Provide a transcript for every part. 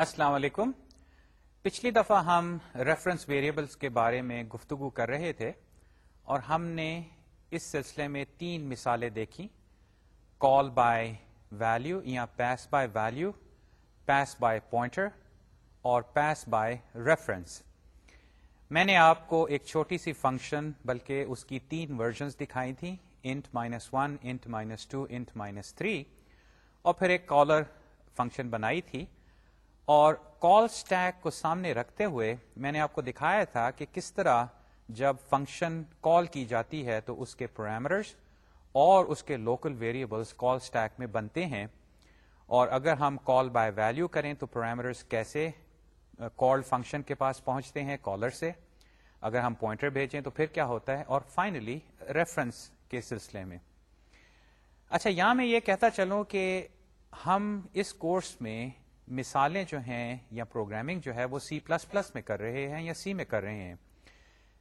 السلام علیکم۔ پچھلی دفعہ ہم ریفرنس ویریبلس کے بارے میں گفتگو کر رہے تھے اور ہم نے اس سلسلے میں تین مثالیں دیکھی کال بائی ویلو یا pass by value pass by pointer اور پیس بائی ریفرنس میں نے آپ کو ایک چھوٹی سی فنکشن بلکہ اس کی تین ورژنس دکھائی تھی int minus one int minus two int minus three اور پھر ایک کالر فنکشن بنائی تھی۔ اور کال اسٹیک کو سامنے رکھتے ہوئے میں نے آپ کو دکھایا تھا کہ کس طرح جب فنکشن کال کی جاتی ہے تو اس کے پرامرز اور اس کے لوکل ویریبلس کال اسٹیک میں بنتے ہیں۔ اور اگر ہم کال بائی ویلو کریں تو پرامرز کیسے کال فنکشن کے پاس پہنچتے ہیں کالر سے۔ اگر ہم پوائنٹر بھیجیں تو پھر کیا ہوتا ہے؟ اور فائنلی ریفرنس کے سلسلے میں۔ اچھا یہاں میں یہ کہتا چلوں کہ ہم اس کورس میں مثالیں جو ہیں یا پروگرامنگ جو ہے وہ سی پلس پلس میں کر رہے ہیں یا سی میں کر رہے ہیں۔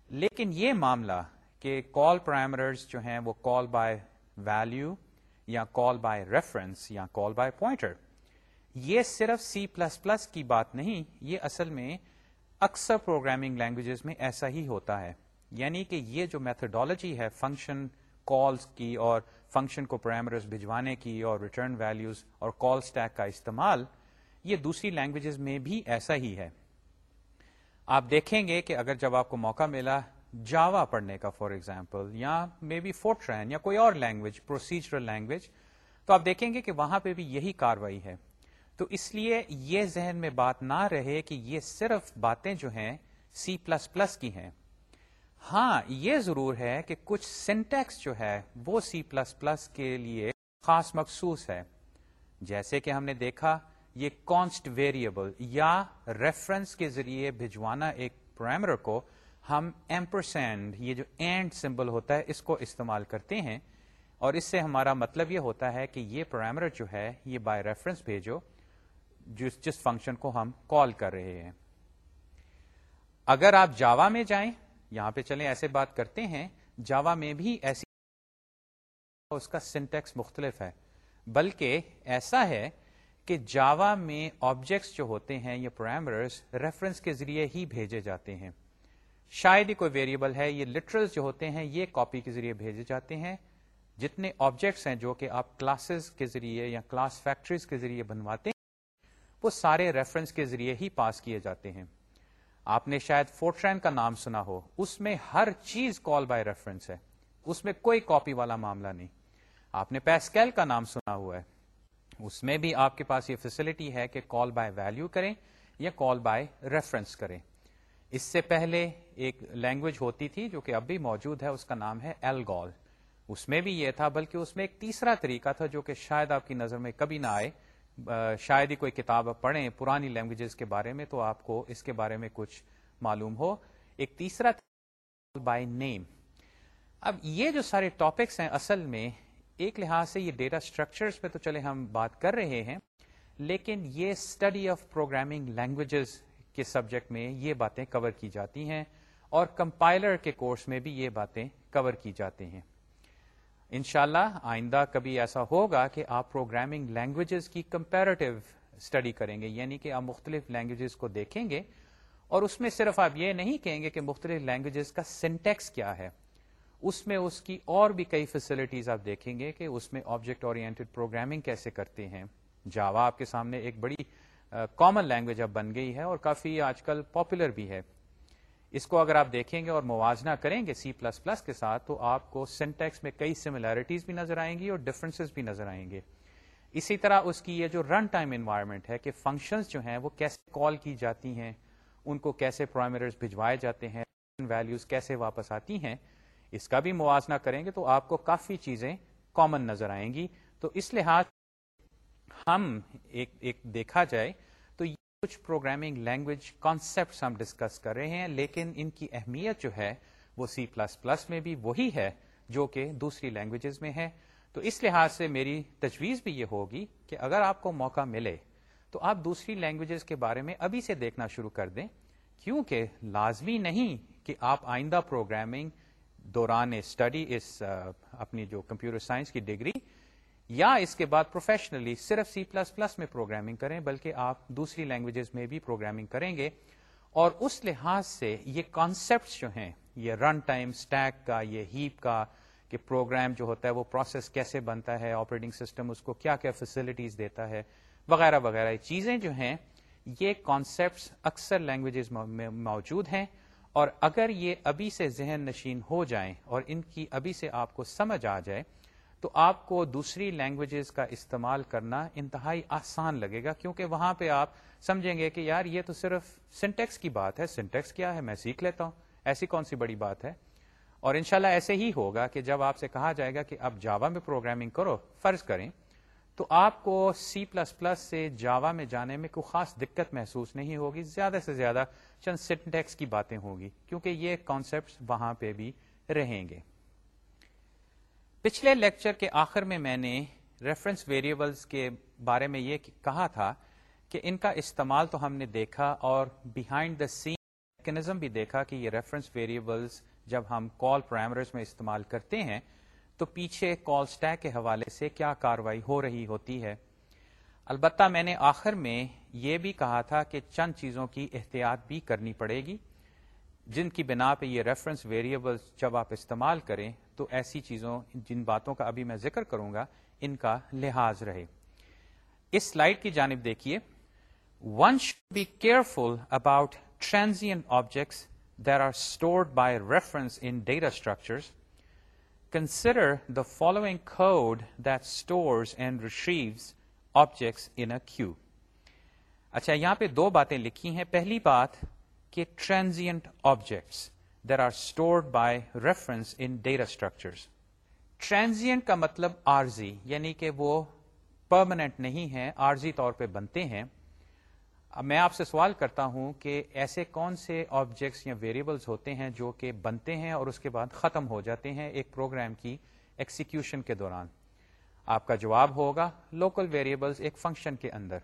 لیکن یہ معاملہ کہ کال پرائمرز جو ہیں وہ کال بائی ویلو یا کال بائی ریفرنس یا کال بائی پوائنٹر یہ صرف سی پلس پلس کی بات نہیں، یہ اصل میں اکثر پروگرامنگ لینگویجز میں ایسا ہی ہوتا ہے۔ یعنی کہ یہ جو میتھڈالوجی ہے فنکشن کالز کی اور فنکشن کو پرائمرز بھجوانے کی اور ریٹرن ویلوز اور کال اسٹیک کا استعمال یہ دوسری لینگویجز میں بھی ایسا ہی ہے۔ آپ دیکھیں گے کہ اگر جب آپ کو موقع ملا جاوا پڑھنے کا فار ایگزامپل یا مے بی فورٹرین یا کوئی اور لینگویج پروسیجرل لینگویج تو آپ دیکھیں گے کہ وہاں پہ بھی یہی کاروائی ہے۔ تو اس لیے یہ ذہن میں بات نہ رہے کہ یہ صرف باتیں جو ہیں سی پلس پلس کی ہیں۔ ہاں یہ ضرور ہے کہ کچھ سینٹیکس جو ہے وہ سی پلس پلس کے لیے خاص مخصوص ہے۔ جیسے کہ ہم نے دیکھا یہ کانسٹ ویریبل یا ریفرنس کے ذریعے بھجوانا ایک پرائمر کو ہم ایمپرسینڈ یہ جو اینڈ سمبل ہوتا ہے اس کو استعمال کرتے ہیں اور اس سے ہمارا مطلب یہ ہوتا ہے کہ یہ پرائمر جو ہے یہ بائی ریفرنس بھیجو، جس جس فنکشن کو ہم کال کر رہے ہیں۔ اگر آپ جاوا میں جائیں، یہاں پہ چلیں، ایسے بات کرتے ہیں جاوا میں بھی ایسی اس کا سنٹیکس مختلف ہے، بلکہ ایسا ہے کہ جاوا میں آبجیکٹس جو ہوتے ہیں یہ پرائمرز ریفرنس کے ذریعے ہی بھیجے جاتے ہیں۔ شاید ہی کوئی ویریبل ہے، یہ لٹرل جو ہوتے ہیں، یہ کاپی کے ذریعے بھیجے جاتے ہیں۔ جتنے آبجیکٹس ہیں جو کہ آپ کلاسز کے ذریعے یا کلاس فیکٹریز کے ذریعے بنواتے ہیں، وہ سارے ریفرنس کے ذریعے ہی پاس کیے جاتے ہیں۔ آپ نے شاید فورٹرین کا نام سنا ہو۔ اس میں ہر چیز کال بائی ریفرنس ہے۔ اس میں کوئی کاپی والا معاملہ نہیں۔ آپ نے پیسکیل کا نام سنا ہوا ہے۔ اس میں بھی آپ کے پاس یہ فیسلٹی ہے کہ کال بائی ویلو کریں یا کال بائی ریفرنس کریں۔ اس سے پہلے ایک لینگویج ہوتی تھی جو کہ اب بھی موجود ہے، اس کا نام ہے ایل گول اس میں بھی یہ تھا، بلکہ اس میں ایک تیسرا طریقہ تھا جو کہ شاید آپ کی نظر میں کبھی نہ آئے۔ شاید ہی کوئی کتاب پڑھیں پرانی لینگویجز کے بارے میں، تو آپ کو اس کے بارے میں کچھ معلوم ہو۔ ایک تیسرا بائی نیم اب یہ جو سارے ٹاپکس ہیں اصل میں ایک لحاظ سے یہ ڈیٹا اسٹرکچرس پہ تو چلے ہم بات کر رہے ہیں، لیکن یہ اسٹڈی آف پروگرامنگ لینگویجز کے سبجیکٹ میں یہ باتیں کور کی جاتی ہیں اور کمپائلر کے کورس میں بھی یہ باتیں کور کی جاتی ہیں۔ انشاءاللہ اللہ آئندہ کبھی ایسا ہوگا کہ آپ پروگرامنگ لینگویجز کی کمپیرٹیو اسٹڈی کریں گے یعنی کہ آپ مختلف لینگویجز کو دیکھیں گے اور اس میں صرف آپ یہ نہیں کہیں گے کہ مختلف لینگویجز کا سینٹیکس کیا ہے۔ اس میں اس کی اور بھی کئی فیسلٹیز آپ دیکھیں گے کہ اس میں آبجیکٹ اورینٹڈ پروگرامنگ کیسے کرتے ہیں۔ جاوا آپ کے سامنے ایک بڑی کامن لینگویج اب بن گئی ہے اور کافی آج کل پاپولر بھی ہے۔ اس کو اگر آپ دیکھیں گے اور موازنہ کریں گے سی پلس پلس کے ساتھ تو آپ کو سینٹیکس میں کئی سملیرٹیز بھی نظر آئیں گی اور ڈفرینسز بھی نظر آئیں گے۔ اسی طرح اس کی یہ جو رن ٹائم انوائرمنٹ ہے کہ فنکشنز جو ہیں وہ کیسے کال کی جاتی ہیں، ان کو کیسے پرائمرز بھجوائے جاتے ہیں ویلیوز کیسے واپس آتی ہیں اس کا بھی موازنہ کریں گے تو آپ کو کافی چیزیں کامن نظر آئیں گی۔ تو اس لحاظ ہم ایک ایک دیکھا جائے تو یہ کچھ پروگرامنگ لینگویج کانسیپٹ ہم ڈسکس کر رہے ہیں، لیکن ان کی اہمیت جو ہے وہ سی پلس پلس میں بھی وہی ہے جو کہ دوسری لینگویجز میں ہے۔ تو اس لحاظ سے میری تجویز بھی یہ ہوگی کہ اگر آپ کو موقع ملے تو آپ دوسری لینگویجز کے بارے میں ابھی سے دیکھنا شروع کر دیں، کیونکہ لازمی نہیں کہ آپ آئندہ پروگرامنگ دوران اسٹڈی اس اپنی جو کمپیوٹر سائنس کی ڈگری یا اس کے بعد پروفیشنلی صرف سی پلس پلس میں پروگرامنگ کریں، بلکہ آپ دوسری لینگویجز میں بھی پروگرامنگ کریں گے۔ اور اس لحاظ سے یہ کانسیپٹ جو ہیں، یہ رن ٹائم اسٹیک کا، یہ ہیپ کا، کہ پروگرام جو ہوتا ہے وہ پروسیس کیسے بنتا ہے آپریٹنگ سسٹم اس کو کیا کیا فیسلٹیز دیتا ہے، وغیرہ وغیرہ۔ چیزیں جو ہیں، یہ کانسیپٹس اکثر لینگویجز میں موجود ہیں۔ اور اگر یہ ابھی سے ذہن نشین ہو جائیں اور ان کی ابھی سے آپ کو سمجھ آ جائے، تو آپ کو دوسری لینگویجز کا استعمال کرنا انتہائی آسان لگے گا، کیونکہ وہاں پہ آپ سمجھیں گے کہ یار یہ تو صرف سنٹیکس کی بات ہے سنٹیکس کیا ہے، میں سیکھ لیتا ہوں، ایسی کون سی بڑی بات ہے؟ اور انشاءاللہ ایسے ہی ہوگا کہ جب آپ سے کہا جائے گا کہ آپ جاوا میں پروگرامنگ کرو، فرض کریں، تو آپ کو سی پلس پلس سے جاوا میں جانے میں کوئی خاص دقت محسوس نہیں ہوگی، زیادہ سے زیادہ چند سنٹیکس کی باتیں ہوگی، کیونکہ یہ کانسیپٹ وہاں پہ بھی رہیں گے۔ پچھلے لیکچر کے آخر میں میں نے ریفرنس ویریبلس کے بارے میں یہ کہا تھا کہ ان کا استعمال تو ہم نے دیکھا اور بیہائنڈ دا سین میکنزم بھی دیکھا کہ یہ ریفرنس ویریبلس جب ہم کال پرائمرز میں استعمال کرتے ہیں تو پیچھے کال سٹیک کے حوالے سے کیا کاروائی ہو رہی ہوتی ہے۔ البتہ میں نے آخر میں یہ بھی کہا تھا کہ چند چیزوں کی احتیاط بھی کرنی پڑے گی۔ جن کی بنا پہ یہ ریفرنس ویریبل جب آپ استعمال کریں تو ایسی چیزوں، جن باتوں کا ابھی میں ذکر کروں گا، ان کا لحاظ رہے۔ اس سلائڈ کی جانب دیکھیے۔ One should be careful about transient objects there are stored by reference in data structures consider the following code that stores and receives objects in queue اچھا یہاں پہ دو باتیں لکھی ہیں۔ پہلی بات کہ transient objects there are stored by reference in data structures transient کا مطلب آرزی یعنی کہ وہ پرماننٹ نہیں ہے آرزی طور پہ بنتے ہیں۔ اب میں آپ سے سوال کرتا ہوں کہ ایسے کون سے آبجیکٹس یا ویریبلس ہوتے ہیں جو کہ بنتے ہیں اور اس کے بعد ختم ہو جاتے ہیں ایک پروگرام کی ایکسیکیوشن کے دوران؟ آپ کا جواب ہوگا لوکل ویریبلس ایک فنکشن کے اندر۔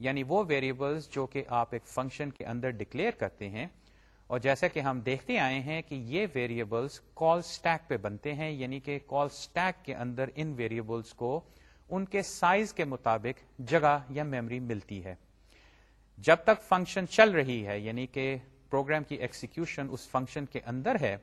یعنی وہ ویریبلس جو کہ آپ ایک فنکشن کے اندر ڈکلیئر کرتے ہیں۔ اور جیسا کہ ہم دیکھتے آئے ہیں کہ یہ ویریبلس کال سٹیک پہ بنتے ہیں۔ یعنی کہ کال سٹیک کے اندر ان ویریبلس کو ان کے سائز کے مطابق جگہ یا میموری ملتی ہے۔ جب تک فنکشن چل رہی ہے یعنی کہ پروگرام کی ایکسیکیوشن اس فنکشن کے اندر ہے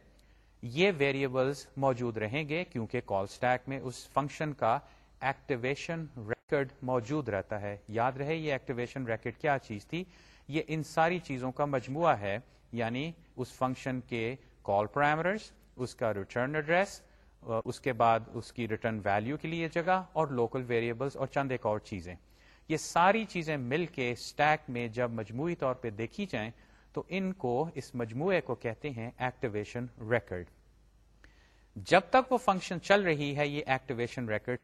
یہ ویریبلس موجود رہیں گے کیونکہ کال سٹیک میں اس فنکشن کا ایکٹیویشن ریکرڈ موجود رہتا ہے۔ یاد رہے یہ ایکٹیویشن ریکرڈ کیا چیز تھی؟ یہ ان ساری چیزوں کا مجموعہ ہے یعنی اس فنکشن کے کال پرائمرز اس کا ریٹرن ایڈریس اس کے بعد اس کی ریٹرن ویلو کے لیے جگہ اور لوکل ویریبلس اور چند ایک اور چیزیں۔ یہ ساری چیزیں مل کے اسٹیک میں جب مجموعی طور پہ دیکھی جائیں تو ان کو اس مجموعے کو کہتے ہیں ایکٹیویشن ریکرڈ جب تک وہ فنکشن چل رہی ہے، یہ ایکٹیویشن ریکرڈ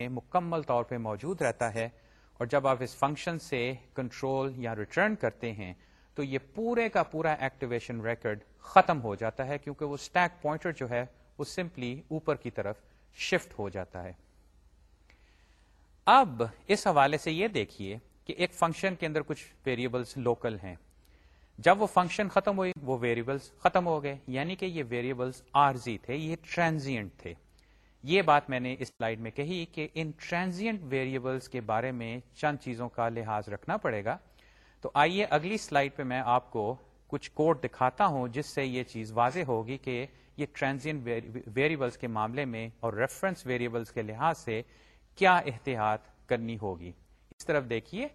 مکمل طور پہ موجود رہتا ہے اور جب آپ اس فنکشن سے کنٹرول یا ریٹرن کرتے ہیں، تو یہ پورے کا پورا ایکٹیویشن ریکرڈ ختم ہو جاتا ہے کیونکہ وہ اسٹیک پوائنٹر جو ہے، وہ سمپلی اوپر کی طرف شفٹ ہو جاتا ہے۔ اب اس حوالے سے یہ دیکھیے کہ ایک فنکشن کے اندر کچھ ویریبلس لوکل ہیں۔ جب وہ فنکشن ختم ہوئی، وہ ویریبلس ختم ہو گئے یعنی کہ یہ ویریبلس آرزی تھے، یہ ٹرانزینٹ تھے۔ یہ بات میں نے اس سلائیڈ میں کہی کہ ان ٹرانزینٹ ویریبلس کے بارے میں چند چیزوں کا لحاظ رکھنا پڑے گا۔ تو آئیے اگلی سلائیڈ پہ میں آپ کو کچھ کوڈ دکھاتا ہوں، جس سے یہ چیز واضح ہوگی کہ یہ ٹرانزین ویریبلس کے معاملے میں اور ریفرنس ویریبلس کے لحاظ سے کیا احتیاط کرنی ہوگی۔ اس طرف دیکھیے،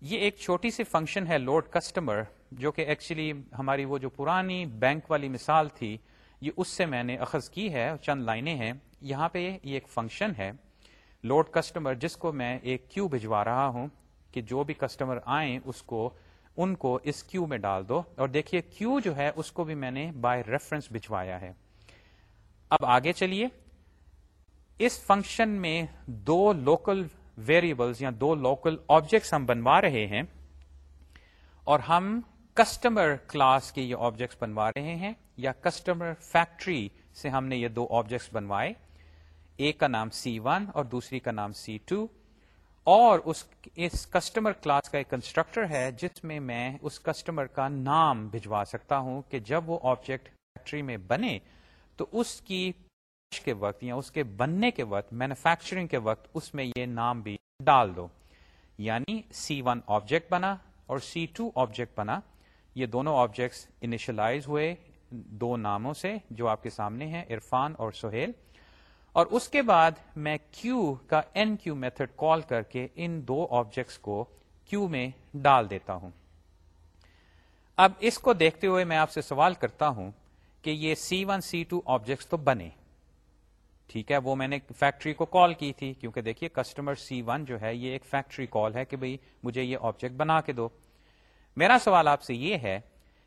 یہ ایک چھوٹی سی فنکشن ہے لوڈ کسٹمر جو کہ ایکچولی ہماری وہ جو پرانی بینک والی مثال تھی، یہ اس سے میں نے اخذ کی ہے، چند لائنیں ہیں۔ یہاں پہ یہ ایک فنکشن ہے۔ لوڈ کسٹمر جس کو میں ایک کیو بھجوا رہا ہوں کہ جو بھی کسٹمر آئیں، اس کو، ان کو اس کیو میں ڈال دو۔ اور دیکھیے کیو جو ہے، اس کو بھی میں نے بائی ریفرنس بھجوایا ہے۔ اب آگے چلیے۔ اس فنکشن میں دو لوکل ویریبلس یا دو لوکل آبجیکٹس ہم بنوا رہے ہیں۔ اور ہم کسٹمر کلاس کے یہ آبجیکٹس بنوا رہے ہیں یا کسٹمر فیکٹری سے ہم نے یہ دو آبجیکٹس بنوائے، ایک کا نام سی ون اور دوسری کا نام سی ٹو اور اس اس کسٹمر کلاس کا ایک کنسٹرکٹر ہے جس میں میں اس کسٹمر کا نام بھجوا سکتا ہوں کہ جب وہ آبجیکٹ فیکٹری میں بنے تو اس کی کے وقت یا اس کے بننے کے وقت مینوفیکچرنگ کے وقت اس میں یہ نام بھی ڈال دو۔ یعنی سی ون آبجیکٹ بنا اور سی ٹو آبجیکٹ بنا۔ یہ دونوں آبجیکٹس انیشلائز ہوئے دو ناموں سے جو آپ کے سامنے ہیں، عرفان اور سہیل۔ اور اس کے بعد میں کیو کا این کیو میتھڈ کال کر کے ان دو آبجیکٹس کو کیو میں ڈال دیتا ہوں۔ اب اس کو دیکھتے ہوئے میں آپ سے سوال کرتا ہوں کہ یہ C one C two objects تو بنے۔ ٹھیک ہے، وہ میں نے فیکٹری کو کال کی تھی، کیونکہ دیکھیے کسٹمر سی ون جو ہے، یہ ایک فیکٹری کال ہے کہ بھئی مجھے یہ آبجیکٹ بنا کے دو۔ میرا سوال آپ سے یہ ہے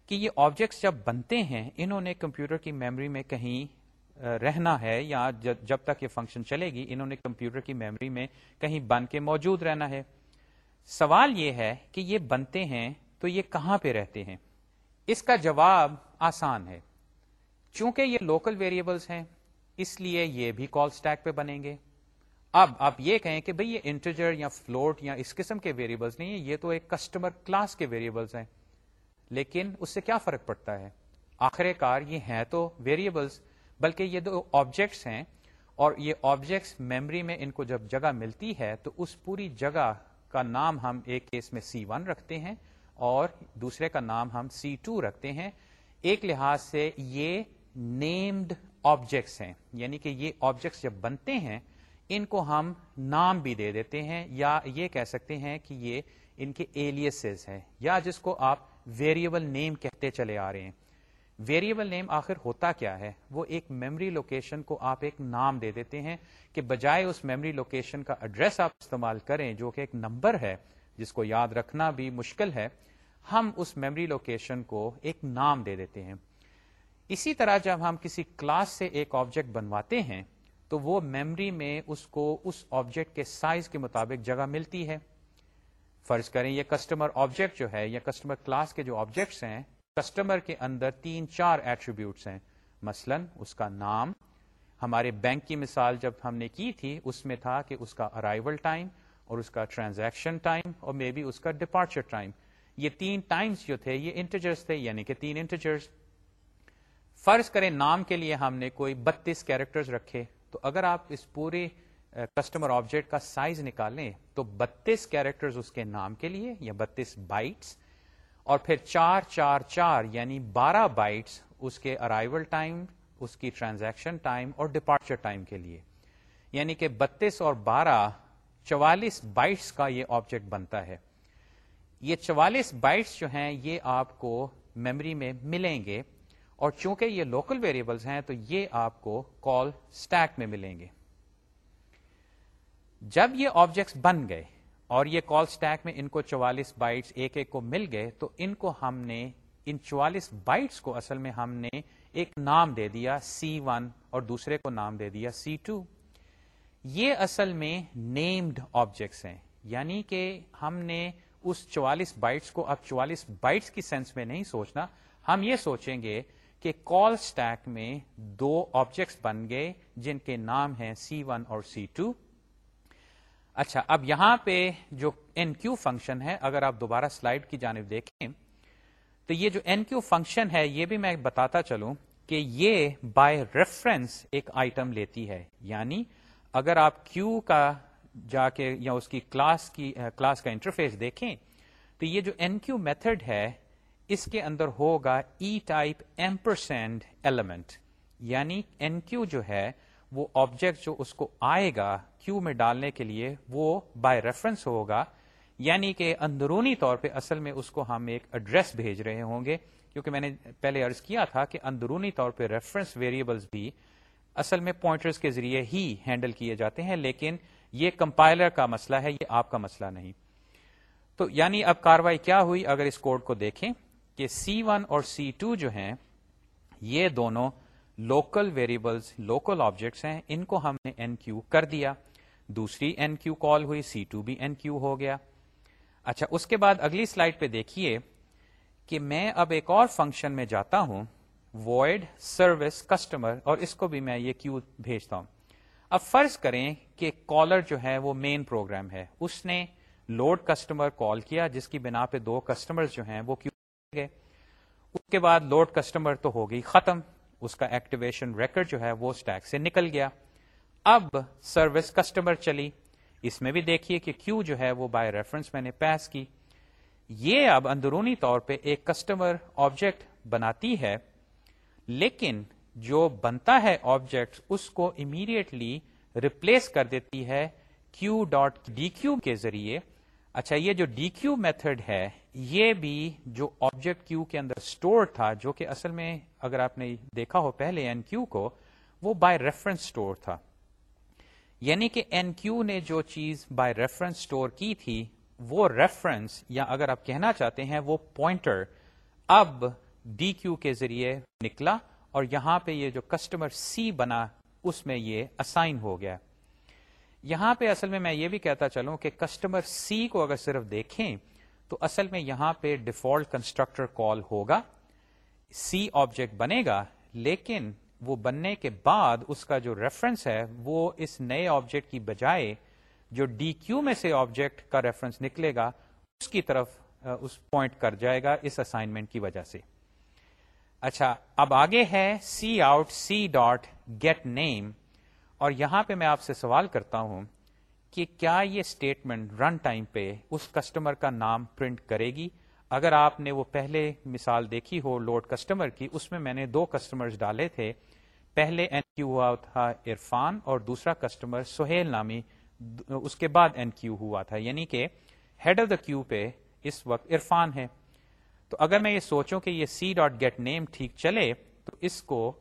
کہ یہ آبجیکٹس جب بنتے ہیں، انہوں نے کمپیوٹر کی میموری میں کہیں رہنا ہے یا جب تک یہ فنکشن چلے گی، انہوں نے کمپیوٹر کی میموری میں کہیں بن کے موجود رہنا ہے۔ سوال یہ ہے کہ یہ بنتے ہیں تو یہ کہاں پہ رہتے ہیں؟ اس کا جواب آسان ہے۔ چونکہ یہ لوکل ویریبلس ہیں، اس لیے یہ بھی کال سٹیک پہ بنیں گے۔ اب آپ یہ کہیں کہ بھئی یہ انٹرجر یا فلوٹ یا اس قسم کے ویریبلس نہیں یہ تو ایک کسٹمر کلاس کے ویریبلس ہیں۔ لیکن اس سے کیا فرق پڑتا ہے؟ آخر کار یہ ہیں تو ویریبلس بلکہ یہ دو آبجیکٹس ہیں۔ اور یہ آبجیکٹس میموری میں ان کو جب جگہ ملتی ہے، تو اس پوری جگہ کا نام ہم ایک کیس میں سی ون رکھتے ہیں اور دوسرے کا نام ہم سی ٹو رکھتے ہیں۔ ایک لحاظ سے یہ نیمڈ آبجیکٹس ہیں یعنی کہ یہ آبجیکٹس جب بنتے ہیں ان کو ہم نام بھی دے دیتے ہیں یا یہ کہہ سکتے ہیں کہ یہ ان کے ایلیسز ہیں یا جس کو آپ ویریبل نیم کہتے چلے آ رہے ہیں۔ ویریبل نیم آخر ہوتا کیا ہے؟ وہ ایک میمری لوکیشن کو آپ ایک نام دے دیتے ہیں کہ بجائے اس میمری لوکیشن کا ایڈریس آپ استعمال کریں جو کہ ایک نمبر ہے، جس کو یاد رکھنا بھی مشکل ہے، ہم اس میمری لوکیشن کو ایک نام دے دیتے ہیں۔ اسی طرح جب ہم کسی کلاس سے ایک آبجیکٹ بنواتے ہیں تو وہ میمری میں اس کو اس آبجیکٹ کے سائز کے مطابق جگہ ملتی ہے۔ فرض کریں یہ کسٹمر آبجیکٹ جو ہے یا کسٹمر کلاس کے جو آبجیکٹس ہیں کسٹمر کے اندر تین چار ایٹریبیوٹس ہیں۔ مثلا اس کا نام، ہمارے بینک کی مثال جب ہم نے کی تھی، اس میں تھا کہ اس کا ارائیول ٹائم اور اس کا ٹرانزیکشن ٹائم اور مے بی اس کا ڈپارچر ٹائم یہ تین ٹائمز جو تھے، یہ انٹرجرس تھے یعنی کہ تین انٹرجرس فرض کریں نام کے لیے ہم نے کوئی بتیس کیریکٹرز رکھے۔ تو اگر آپ اس پورے کسٹمر آبجیکٹ کا سائز نکالیں تو بتیس کیریکٹر اس کے نام کے لیے یا بتیس بائٹس اور پھر چار چار چار یعنی بارہ بائٹس اس کے ارائیول ٹائم اس کی ٹرانزیکشن ٹائم اور ڈپارچر ٹائم کے لیے. یعنی کہ بتیس اور بارہ چوالیس بائٹس کا یہ آبجیکٹ بنتا ہے. یہ چوالیس بائٹس جو ہیں یہ آپ کو میموری میں ملیں گے اور چونکہ یہ لوکل ویریبلس ہیں تو یہ آپ کو کال اسٹیک میں ملیں گے۔ جب یہ آبجیکٹس بن گئے اور یہ کال اسٹیک میں ان کو چوالیس بائٹس ایک ایک کو مل گئے تو ان کو ہم نے ان چوالیس بائٹس کو اصل میں ہم نے ایک نام دے دیا سی ون اور دوسرے کو نام دے دیا سی ٹو یہ اصل میں نیمڈ آبجیکٹس ہیں یعنی کہ ہم نے اس چوالیس بائٹس کو اب چوالیس بائٹس کی سینس میں نہیں سوچنا۔ ہم یہ سوچیں گے کہ کال اسٹیک میں دو آبجیکٹس بن گئے جن کے نام ہیں سی ون اور سی ٹو اچھا اب یہاں پہ جو این کیو فنکشن ہے، اگر آپ دوبارہ سلائڈ کی جانب دیکھیں، تو یہ جو این کیو فنکشن ہے، یہ بھی میں بتاتا چلوں کہ یہ بائی ریفرنس ایک آئٹم لیتی ہے۔ یعنی اگر آپ کیو کا جا کے یا اس کی کلاس کی کلاس کا انٹرفیس دیکھیں، تو یہ جو این کیو میتھڈ ہے اس کے اندر ہوگا ای ٹائپ ایمپرسینڈ ایلیمنٹ یعنی این کیو جو ہے، وہ آبجیکٹ جو اس کو آئے گا کیو میں ڈالنے کے لیے، وہ بائی ریفرنس ہوگا. یعنی کہ اندرونی طور پہ اصل میں اس کو ہم ایک ایڈریس بھیج رہے ہوں گے. کیونکہ میں نے پہلے ارض کیا تھا کہ اندرونی طور پہ ریفرنس ویریبلس بھی اصل میں پوائنٹرز کے ذریعے ہی ہینڈل کیے جاتے ہیں، لیکن یہ کمپائلر کا مسئلہ ہے، یہ آپ کا مسئلہ نہیں۔ تو یعنی اب کاروائی کیا ہوئی؟ اگر اس کوڈ کو دیکھیں کہ سی ون اور سی ٹو جو ہیں، یہ دونوں لوکل ویریبلس لوکل آبجیکٹس ہیں، ان کو ہم نے این کیو کر دیا۔ دوسری این کیو کال ہوئی سی ٹو بھی این کیو ہو گیا۔ اچھا اس کے بعد اگلی سلائڈ پہ دیکھیے کہ میں اب ایک اور فنکشن میں جاتا ہوں وائڈ سروس کسٹمر اور اس کو بھی میں یہ کیو بھیجتا ہوں۔ اب فرض کریں کہ کالر جو ہے وہ مین پروگرام ہے۔ اس نے لوڈ کسٹمر کال کیا، جس کی بنا پہ دو کسٹمر جو ہیں وہ کیو گئے۔ اس کے بعد لوڈ کسٹمر تو ہو گئی ختم۔ اس کا ایکٹیویشن ریکرڈ جو ہے وہ اسٹیک سے نکل گیا۔ اب سروس کسٹمر چلی۔ اس میں بھی دیکھیے کہ کیو جو ہے وہ بائی ریفرنس میں نے پیس کی۔ یہ اب اندرونی طور پہ ایک کسٹمر آبجیکٹ بناتی ہے، لیکن جو بنتا ہے آبجیکٹ اس کو امیڈیٹلی ریپلیس کر دیتی ہے کیو ڈاٹ ڈی کیو کے ذریعے۔ اچھا یہ جو ڈی کیو میتھڈ ہے یہ بھی جو آبجیکٹ کیو کے اندر اسٹور تھا، جو کہ اصل میں اگر آپ نے دیکھا ہو پہلے این کیو کو، وہ بائی ریفرنس اسٹور تھا۔ یعنی کہ این کیو نے جو چیز بائی ریفرنس اسٹور کی تھی، وہ ریفرنس یا اگر آپ کہنا چاہتے ہیں، وہ پوائنٹر اب ڈی کیو کے ذریعے نکلا اور یہاں پہ یہ جو کسٹمر سی بنا، اس میں یہ اسائن ہو گیا۔ یہاں پہ اصل میں میں یہ بھی کہتا چلوں کہ کسٹمر سی کو اگر صرف دیکھیں تو اصل میں یہاں پہ ڈیفالٹ کنسٹرکٹر کال ہوگا سی آبجیکٹ بنے گا لیکن وہ بننے کے بعد اس کا جو ریفرنس ہے، وہ اس نئے آبجیکٹ کی بجائے جو ڈی کیو میں سے آبجیکٹ کا ریفرنس نکلے گا اس کی طرف اس پوائنٹ کر جائے گا اس اسائنمنٹ کی وجہ سے۔ اچھا اب آگے ہے cout C dot get name اور یہاں پہ میں آپ سے سوال کرتا ہوں۔ کہ کیا یہ اسٹیٹمنٹ رن ٹائم پہ اس کسٹمر کا نام پرنٹ کرے گی؟ اگر آپ نے وہ پہلے مثال دیکھی ہو لوڈ کسٹمر کی، اس میں میں نے دو کسٹمر ڈالے تھے۔ پہلے این کیو ہوا تھا عرفان اور دوسرا کسٹمر سہیل نامی۔ اس کے بعد این کیو ہوا تھا۔ یعنی کہ ہیڈ آف دا کیو پہ اس وقت عرفان ہے۔ تو اگر میں یہ سوچوں کہ یہ سی ڈاٹ گیٹ نیم ٹھیک چلے، تو اس کو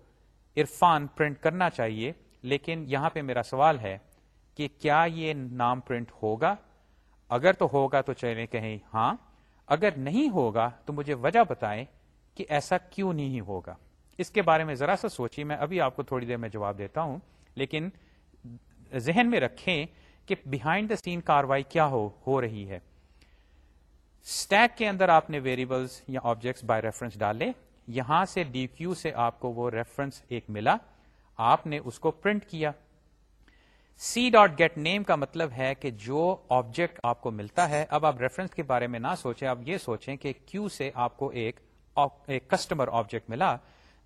عرفان پرنٹ کرنا چاہیے۔ لیکن یہاں پہ میرا سوال ہے کہ کیا یہ نام پرنٹ ہوگا؟ اگر تو ہوگا تو چلے کہیں ہاں اگر نہیں ہوگا تو مجھے وجہ بتائیں کہ ایسا کیوں نہیں ہوگا۔ اس کے بارے میں ذرا سا سوچی میں ابھی آپ کو تھوڑی دیر میں جواب دیتا ہوں۔ لیکن ذہن میں رکھیں کہ بیہائنڈ دا سین کاروائی کیا ہو ہو رہی ہے۔ اسٹیک کے اندر آپ نے ویریبلس یا آبجیکٹس بائی ریفرنس ڈالے۔ یہاں سے ڈی کیو سے آپ کو وہ ریفرنس ایک ملا۔ آپ نے اس کو پرنٹ کیا۔ سی ڈاٹ گیٹ نیم کا مطلب ہے کہ جو آبجیکٹ آپ کو ملتا ہے، اب آپ ریفرنس کے بارے میں نہ سوچیں، آپ یہ سوچیں کہ کیو سے آپ کو ایک کسٹمر آبجیکٹ ملا،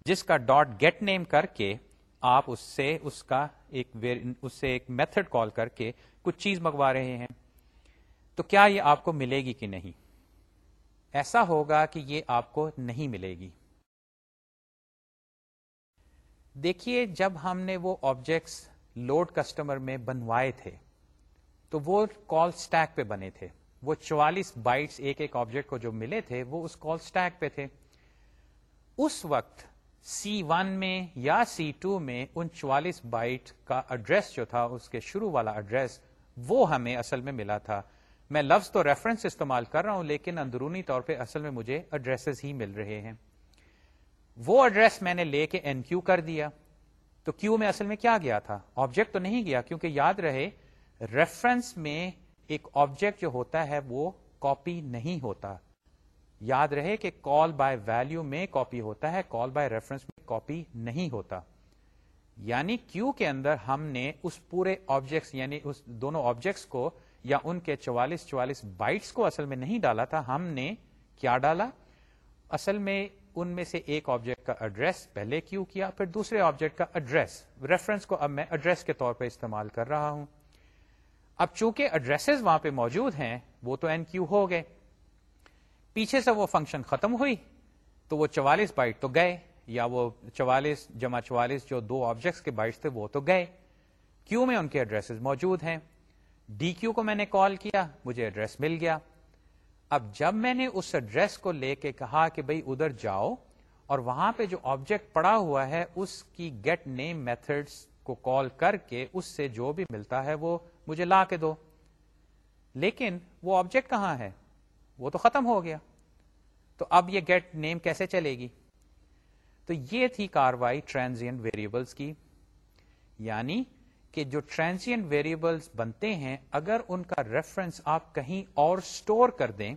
جس کا ڈاٹ گیٹ نیم کر کے آپ اس سے اس کا ایک اس سے ایک میتھڈ کال کر کے کچھ چیز منگوا رہے ہیں۔ تو کیا یہ آپ کو ملے گی کہ نہیں؟ ایسا ہوگا کہ یہ آپ کو نہیں ملے گی۔ دیکھیے، جب ہم نے وہ آبجیکٹس لوڈ کسٹمر میں بنوائے تھے، تو وہ کال سٹیک پہ بنے تھے۔ وہ چوالیس بائٹس ایک ایک آبجیکٹ کو جو ملے تھے، وہ اس کال سٹیک پہ تھے۔ اس وقت سی ون میں یا سی ٹو میں ان چوالیس بائٹ کا ایڈریس جو تھا، اس کے شروع والا ایڈریس، وہ ہمیں اصل میں ملا تھا۔ میں لفظ تو ریفرنس استعمال کر رہا ہوں، لیکن اندرونی طور پہ اصل میں مجھے ایڈریس ہی مل رہے ہیں۔ وہ ایڈریس میں نے لے کے این کیو کر دیا۔ تو کیو میں اصل میں کیا گیا تھا؟ آبجیکٹ تو نہیں گیا، کیونکہ یاد رہے ریفرنس میں ایک آبجیکٹ جو ہوتا ہے وہ کاپی نہیں ہوتا۔ یاد رہے کہ کال بائی ویلو میں کاپی ہوتا ہے کال بائی ریفرنس میں کاپی نہیں ہوتا۔ یعنی کیو کے اندر ہم نے اس پورے آبجیکٹس یعنی اس دونوں آبجیکٹس کو یا ان کے چوالیس چوالیس بائٹس کو اصل میں نہیں ڈالا تھا۔ ہم نے کیا ڈالا؟ اصل میں ان میں سے ایک آبجیکٹ کا ایڈریس پہلے کیو کیا، پھر دوسرے آبجیکٹ کا ایڈریس ریفرنس کو اب میں ایڈریس کے طور پہ استعمال کر رہا ہوں۔ اب چونکہ ایڈریسز وہاں پہ موجود ہیں، وہ تو این کیو ہو گئے۔ پیچھے سے وہ فنکشن ختم ہوئی، تو وہ چوالیس بائٹ تو گئے، یا وہ چوالیس جمع چوالیس جو دو آبجیکٹس کے بائٹس تھے، وہ تو گئے۔ کیو میں ان کے ایڈریسز موجود ہیں۔ ڈی کیو کو میں نے کال کیا، مجھے ایڈریس مل گیا۔ اب جب میں نے اس ایڈریس کو لے کے کہا کہ بھائی ادھر جاؤ اور وہاں پہ جو آبجیکٹ پڑا ہوا ہے، اس کی گیٹ نیم میتھڈس کو کال کر کے اس سے جو بھی ملتا ہے وہ مجھے لا کے دو۔ لیکن وہ آبجیکٹ کہاں ہے؟ وہ تو ختم ہو گیا۔ تو اب یہ گیٹ نیم کیسے چلے گی؟ تو یہ تھی کاروائی ٹرانزینٹ ویریبلس کی۔ یعنی کہ جو ٹرانزینٹ ویریبلس بنتے ہیں، اگر ان کا ریفرنس آپ کہیں اور اسٹور کر دیں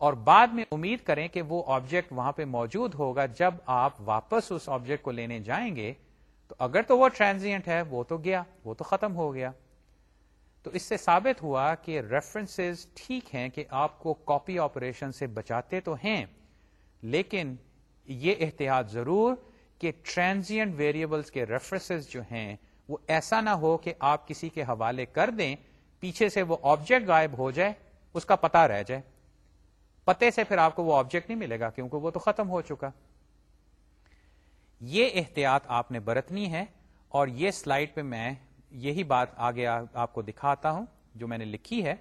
اور بعد میں امید کریں کہ وہ آبجیکٹ وہاں پہ موجود ہوگا جب آپ واپس اس آبجیکٹ کو لینے جائیں گے، تو اگر تو وہ ٹرانزینٹ ہے، وہ تو گیا، وہ تو ختم ہو گیا۔ تو اس سے ثابت ہوا کہ ریفرنسز ٹھیک ہیں کہ آپ کو کاپی آپریشن سے بچاتے تو ہیں، لیکن یہ احتیاط ضرور کہ ٹرانزینٹ ویریبلس کے ریفرنسز جو ہیں وہ ایسا نہ ہو کہ آپ کسی کے حوالے کر دیں، پیچھے سے وہ آبجیکٹ غائب ہو جائے، اس کا پتا رہ جائے۔ پتے سے پھر آپ کو وہ آبجیکٹ نہیں ملے گا کیونکہ وہ تو ختم ہو چکا۔ یہ احتیاط آپ نے برتنی ہے اور یہ سلائڈ پہ میں یہی بات آگے آپ کو دکھاتا ہوں، جو میں نے لکھی ہے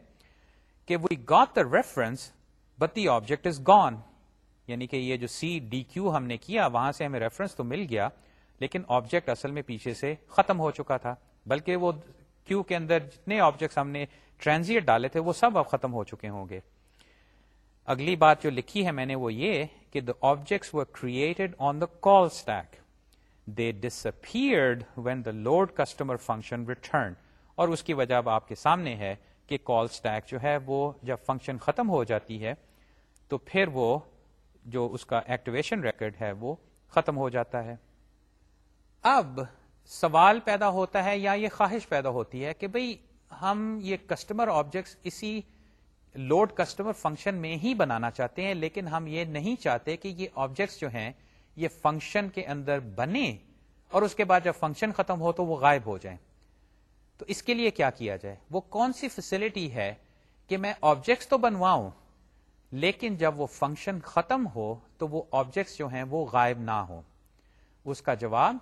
کہ we got the reference but the object is gone یعنی کہ یہ جو سی ڈی کیو ہم نے کیا، وہاں سے ہمیں ریفرنس تو مل گیا۔ لیکن آبجیکٹ اصل میں پیچھے سے ختم ہو چکا تھا، بلکہ وہ کیو کے اندر جتنے آبجیکٹس ہم نے ٹرانزیٹ ڈالے تھے، وہ سب اب ختم ہو چکے ہوں گے۔ اگلی بات جو لکھی ہے میں نے وہ یہ کہ the objects created on the call stack they disappeared when the load customer function return اور اس کی وجہ اب آپ کے سامنے ہے کہ کال اسٹیک جو ہے وہ جب فنکشن ختم ہو جاتی ہے، تو پھر وہ جو اس کا ایکٹیویشن ریکرڈ ہے وہ ختم ہو جاتا ہے۔ اب سوال پیدا ہوتا ہے یا یہ خواہش پیدا ہوتی ہے کہ بھئی ہم یہ کسٹمر آبجیکٹس اسی لوڈ کسٹمر فنکشن میں ہی بنانا چاہتے ہیں، لیکن ہم یہ نہیں چاہتے کہ یہ آبجیکٹس جو ہیں، یہ فنکشن کے اندر بنے اور اس کے بعد جب فنکشن ختم ہو تو وہ غائب ہو جائیں۔ تو اس کے لیے کیا کیا جائے؟ وہ کون سی فیسلٹی ہے کہ میں آبجیکٹس تو بنواؤں، لیکن جب وہ فنکشن ختم ہو تو وہ آبجیکٹس جو ہیں وہ غائب نہ ہو اس کا جواب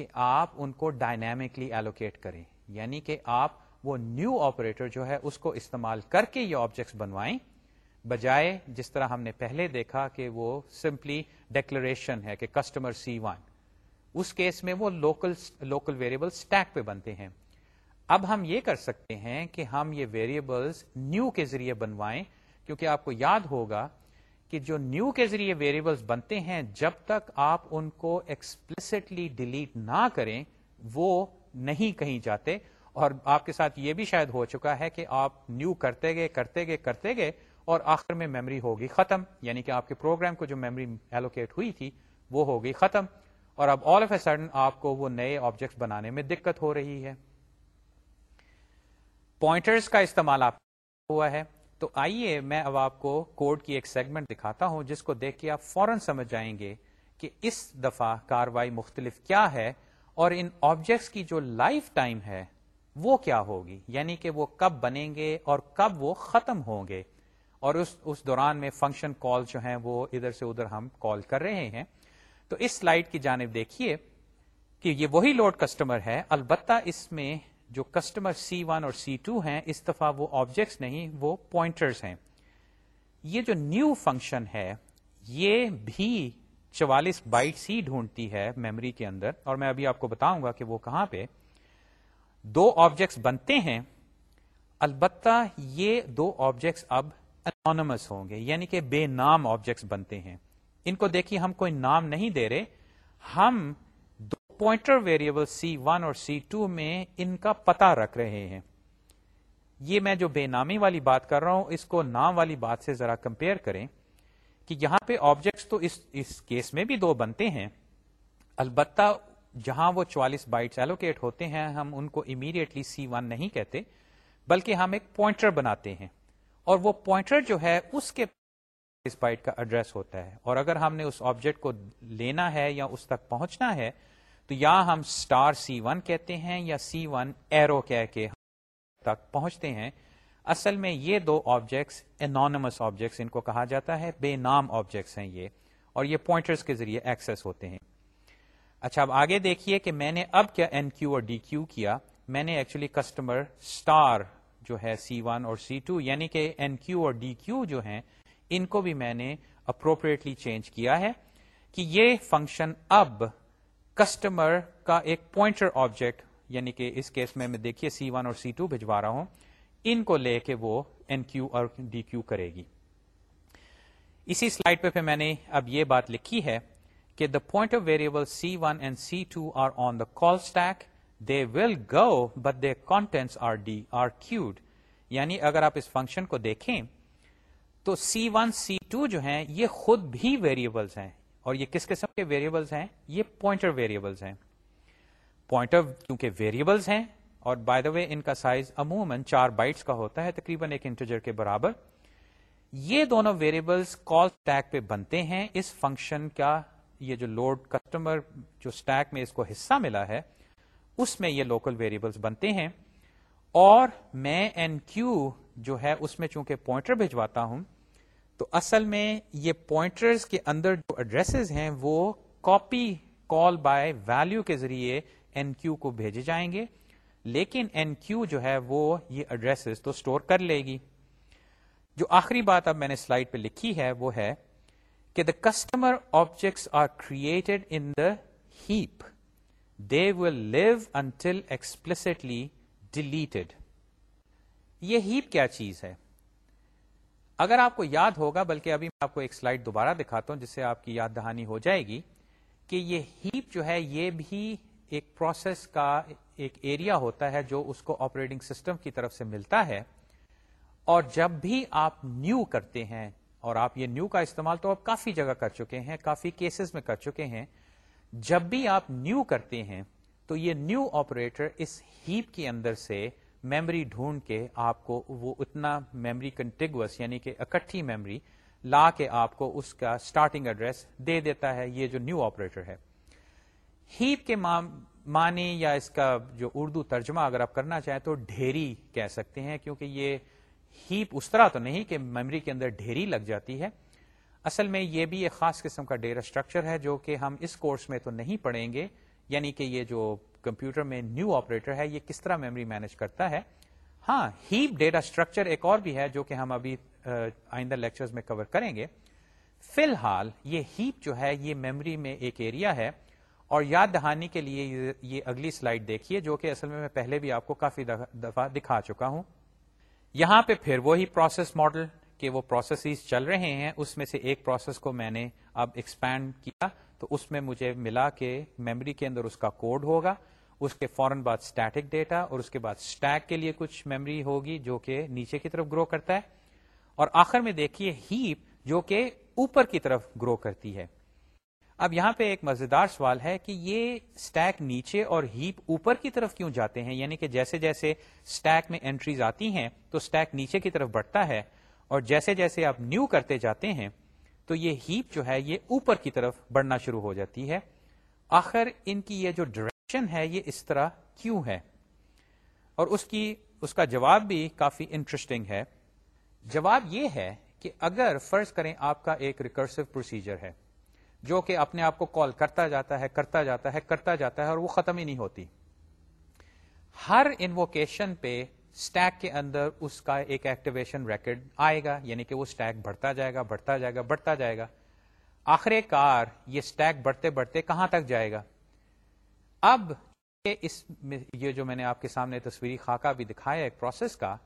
کہ آپ ان کو ڈائنامکلی ایلوکیٹ کریں۔ یعنی کہ آپ وہ نیو آپریٹر جو ہے اس کو استعمال کر کے یہ آبجیکٹس بنوائیں۔ بجائے جس طرح ہم نے پہلے دیکھا کہ وہ سمپلی ڈیکلریشن ہے کہ کسٹمر سی ون اس کیس میں وہ لوکل لوکل ویریبل اسٹیک پہ بنتے ہیں۔ اب ہم یہ کر سکتے ہیں کہ ہم یہ ویریبلس نیو کے ذریعے بنوائیں۔ کیونکہ آپ کو یاد ہوگا کہ جو نیو کے ذریعے ویریبلس بنتے ہیں، جب تک آپ ان کو ایکسپلسٹلی ڈیلیٹ نہ کریں، وہ نہیں کہیں جاتے۔ اور آپ کے ساتھ یہ بھی شاید ہو چکا ہے کہ آپ نیو کرتے گئے کرتے گئے کرتے گئے، اور آخر میں میموری ہوگی ختم۔ یعنی کہ آپ کے پروگرام کو جو میموری ایلوکیٹ ہوئی تھی، وہ ہوگی ختم۔ اور اب آل آف اے سڈن آپ کو وہ نئے آبجیکٹس بنانے میں دقت ہو رہی ہے۔ پوائنٹرز کا استعمال آپ ہوا ہے۔ تو آئیے میں اب آپ کو کوڈ کی ایک سیگمنٹ دکھاتا ہوں، جس کو دیکھ کے آپ فوراً سمجھ جائیں گے کہ اس دفعہ کاروائی مختلف کیا ہے اور ان آبجیکٹس کی جو لائف ٹائم ہے، وہ کیا ہوگی؟ یعنی کہ وہ کب بنیں گے اور کب وہ ختم ہوں گے۔ اور اس اس دوران میں فنکشن کال جو ہیں، وہ ادھر سے ادھر ہم کال کر رہے ہیں۔ تو اس سلائڈ کی جانب دیکھیے کہ یہ وہی لوڈ کسٹمر ہے، البتہ اس میں جو کسٹمر سی ون اور سی ٹو ہیں، اس دفعہ وہ آبجیکٹس نہیں، وہ پوائنٹرز ہیں۔ یہ جو نیو فنکشن ہے، یہ بھی چوالیس بائٹس ہی ڈھونڈتی ہے میموری کے اندر۔ اور میں ابھی آپ کو بتاؤں گا کہ وہ کہاں پہ دو آبجیکٹس بنتے ہیں۔ البتہ یہ دو آبجیکٹس اب انونمس ہوں گے یعنی کہ بے نام آبجیکٹس بنتے ہیں۔ ان کو دیکھیے، ہم کوئی نام نہیں دے رہے۔ ہم پوائنٹر ویریبل سی ون اور سی ٹو میں ان کا پتا رکھ رہے ہیں۔ یہ میں جو بے نامی والی بات کر رہا ہوں، اس کو نام والی بات سے ذرا کمپیئر کریں کہ یہاں پہ آبجیکٹس تو اس اس کیس میں بھی دو بنتے ہیں۔ البتہ جہاں وہ چوالیس بائٹس ایلوکیٹ ہوتے ہیں، ہم ان کو امیڈیٹلی سی ون نہیں کہتے، بلکہ ہم ایک پوائنٹر بناتے ہیں۔ اور وہ پوائنٹر جو ہے، اس کے بائٹ کا ایڈریس ہوتا ہے۔ اور اگر ہم نے اس آبجیکٹ کو لینا ہے یا اس تک پہنچنا ہے تو یا ہم اسٹار سی ون کہتے ہیں یا سی ون ایرو کہہ کے تک پہنچتے ہیں۔ اصل میں یہ دو آبجیکٹس انانمس آبجیکٹس ان کو کہا جاتا ہے بے نام آبجیکٹس ہیں یہ، اور یہ پوائنٹرز کے ذریعے ایکسس ہوتے ہیں۔ اچھا اب آگے دیکھیے کہ میں نے اب کیا این کیو اور ڈی کیو کیا۔ میں نے ایکچولی کسٹمر اسٹار جو ہے سی ون اور سی ٹو یعنی کہ این کیو اور ڈی کیو جو ہیں، ان کو بھی میں نے اپروپریٹلی چینج کیا ہے کہ یہ فنکشن اب کسٹمر کا ایک پوائنٹر آبجیکٹ یعنی کہ اس کیس میں میں دیکھیے سی ون اور سی ٹو بھجوا رہا ہوں، ان کو لے کے وہ این کیو اور ڈی کیو کرے گی۔ اسی سلائڈ پہ پھر میں نے اب یہ بات لکھی ہے کہ the point of variable C one and C two are on the call stack they will go but their contents are D R کیوڈ یعنی اگر آپ اس فنکشن کو دیکھیں، تو سی ون سی ٹو جو ہیں، یہ خود بھی ویریبلس ہیں۔ اور یہ کس قسم کے ویریبلس ہیں؟ یہ پوائنٹر ویریبلس ہیں۔ پوائنٹر کیونکہ ویریبلس ہیں اور بائی دا وے ان کا سائز عموماً چار بائٹس کا ہوتا ہے، تقریباً ایک انٹرجر کے برابر۔ یہ دونوں ویریبلس کال ٹیک پہ بنتے ہیں۔ اس فنکشن کا یہ جو لوڈ کسٹمر جو اسٹیک میں اس کو حصہ ملا ہے، اس میں یہ لوکل ویریبلس بنتے ہیں۔ اور میں این کیو جو ہے، اس میں چونکہ پوائنٹر بھجواتا ہوں تو اصل میں یہ پوائنٹرز کے اندر جو ایڈریسز ہیں وہ کاپی کال بائی ویلو کے ذریعے این کیو کو بھیجے جائیں گے۔ لیکن این کیو جو ہے وہ یہ ایڈریسز تو اسٹور کر لے گی۔ جو آخری بات اب میں نے سلائڈ پہ لکھی ہے وہ ہے کہ the customer objects are created in the heap they will live until explicitly deleted یہ ہیپ کیا چیز ہے؟ اگر آپ کو یاد ہوگا، بلکہ ابھی میں آپ کو ایک سلائڈ دوبارہ دکھاتا ہوں جس سے آپ کی یاد دہانی ہو جائے گی، کہ یہ ہیپ جو ہے، یہ بھی ایک پروسیس کا ایک ایریا ہوتا ہے جو اس کو آپریٹنگ سسٹم کی طرف سے ملتا ہے۔ اور جب بھی آپ نیو کرتے ہیں، اور آپ یہ نیو کا استعمال تو آپ کافی جگہ کر چکے ہیں، کافی کیسز میں کر چکے ہیں، جب بھی آپ نیو کرتے ہیں، تو یہ نیو آپریٹر اس ہیپ کے اندر سے میمری ڈھونڈ کے آپ کو وہ اتنا میمری کنٹیگوس یعنی کہ اکٹھی میمری لا کے آپ کو اس کا اسٹارٹنگ ایڈریس دے دیتا ہے، یہ جو نیو آپریٹر ہے۔ ہیپ کے معنی یا اس کا جو اردو ترجمہ اگر آپ کرنا چاہیں تو ڈھیری کہہ سکتے ہیں، کیونکہ یہ ہیپ اس طرح تو نہیں کہ میمری کے اندر ڈھیری لگ جاتی ہے۔ اصل میں یہ بھی ایک خاص قسم کا ڈیرا اسٹرکچر ہے جو کہ ہم اس کورس میں تو نہیں پڑھیں گے یعنی کہ یہ جو کمپیوٹر میں نیو آپریٹر ہے، یہ کس طرح میموری مینج کرتا ہے؟ ہاں ہیپ ڈیٹا اسٹرکچر ایک اور بھی ہے جو کہ ہم ابھی آئندہ لیکچرز میں کور کریں گے۔ فی الحال، یہ ہیپ جو ہے، یہ میموری میں ایک ایریا ہے۔ اور یاد دہانی کے لیے یہ اگلی سلائڈ دیکھیے جو کہ اصل میں میں پہلے بھی آپ کو کافی دفعہ دکھا چکا ہوں۔ یہاں پہ پھر وہی پروسیس ماڈل کہ وہ پروسیسز چل رہے ہیں۔ اس میں سے ایک پروسیس کو میں نے اب ایکسپینڈ کیا تو اس میں مجھے ملا کہ میموری کے اندر اس کا کوڈ ہوگا۔ اس کے فوراً بعد اسٹیٹک ڈیٹا اور اس کے بعد اسٹیک کے لیے کچھ میموری ہوگی جو کہ نیچے کی طرف گرو کرتا ہے۔ اور آخر میں دیکھیے ہیپ جو کہ اوپر کی طرف گرو کرتی ہے۔ اب یہاں پہ ایک مزیدار سوال ہے کہ یہ اسٹیک نیچے اور ہیپ اوپر کی طرف کیوں جاتے ہیں؟ یعنی کہ جیسے جیسے اسٹیک میں انٹریز آتی ہیں تو اسٹیک نیچے کی طرف بڑھتا ہے اور جیسے جیسے آپ نیو کرتے جاتے ہیں تو یہ ہیپ جو ہے یہ اوپر کی طرف بڑھنا شروع ہو جاتی ہے۔ آخر ان کی یہ جو ڈائریکشن ہے یہ اس طرح کیوں ہے؟ اور اس کی اس کا جواب بھی کافی انٹرسٹنگ ہے۔ جواب یہ ہے کہ اگر فرض کریں آپ کا ایک ریکرسو پروسیجر ہے، جو کہ اپنے آپ کو کال کرتا جاتا ہے، کرتا جاتا ہے، کرتا جاتا ہے اور وہ ختم ہی نہیں ہوتی۔ ہر انووکیشن پہ اسٹیک کے اندر اس کا ایک ایکٹیویشن ریکڈ آئے گا یعنی کہ وہ اسٹیک بڑھتا جائے گا، بڑھتا جائے گا، بڑھتا جائے گا۔ آخر کار یہ اسٹیک بڑھتے بڑھتے کہاں تک جائے گا؟ اب اس یہ جو میں نے آپ کے سامنے تصویری خاکہ بھی دکھایا ایک پروسیس کا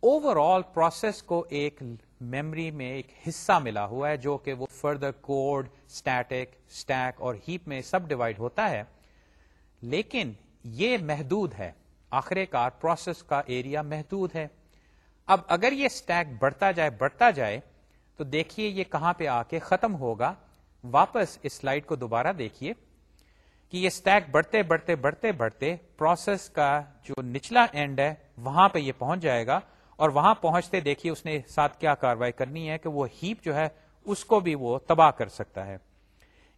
اوور آل پروسیس کو ایک میمری میں ایک حصہ ملا ہوا ہے جو کہ وہ فردر کوڈ اسٹیٹک اسٹیک اور ہیپ میں سب ڈیوائڈ ہوتا ہے۔ لیکن یہ محدود ہے۔ آخر کار پروسیس کا ایریا محدود ہے۔ اب اگر یہ اسٹیک بڑھتا جائے بڑھتا جائے، تو دیکھیے یہ کہاں پہ آ کے ختم ہوگا۔ واپس اس سلائڈ کو دوبارہ دیکھیے۔ کہ یہ اسٹیک بڑھتے بڑھتے بڑھتے بڑھتے پروسیس کا جو نچلا اینڈ ہے، وہاں پہ یہ پہنچ جائے گا اور وہاں پہنچتے دیکھیے اس نے ساتھ کیا کاروائی کرنی ہے کہ وہ ہیپ جو ہے، اس کو بھی وہ تباہ کر سکتا ہے۔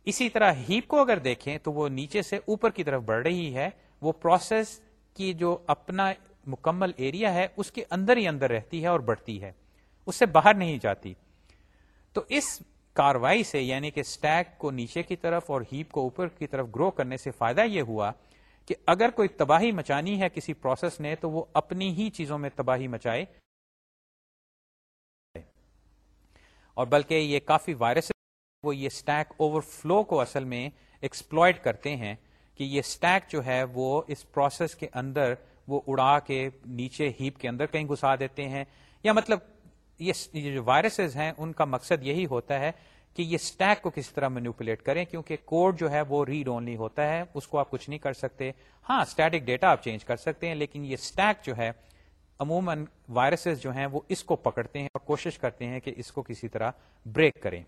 اسی طرح ہیپ کو اگر دیکھیں تو وہ نیچے سے اوپر کی طرف بڑھ رہی ہے۔ وہ پروسیس کی جو اپنا مکمل ایریا ہے، اس کے اندر ہی اندر رہتی ہے اور بڑھتی ہے۔ اس سے باہر نہیں جاتی۔ تو اس کاروائی سے یعنی کہ اسٹیک کو نیچے کی طرف اور ہیپ کو اوپر کی طرف گرو کرنے سے فائدہ یہ ہوا کہ اگر کوئی تباہی مچانی ہے کسی پروسیس نے، تو وہ اپنی ہی چیزوں میں تباہی مچائے۔ اور بلکہ یہ کافی وائرس وہ یہ اسٹیک اوور فلو کو اصل میں ایکسپلوئڈ کرتے ہیں کہ یہ اسٹیک جو ہے، وہ اس پروسیس کے اندر وہ اڑا کے نیچے ہیپ کے اندر کہیں گھسا دیتے ہیں۔ یا مطلب یہ جو وائرسز ہیں، ان کا مقصد یہی ہوتا ہے کہ یہ اسٹیک کو کس طرح مینوپولیٹ کریں، کیونکہ کوڈ جو ہے وہ ریڈ اونلی ہوتا ہے، اس کو آپ کچھ نہیں کر سکتے۔ ہاں اسٹیٹک ڈیٹا آپ چینج کر سکتے ہیں، لیکن یہ اسٹیک جو ہے، عموماً وائرسز جو ہیں، وہ اس کو پکڑتے ہیں اور کوشش کرتے ہیں کہ اس کو کسی طرح بریک کریں۔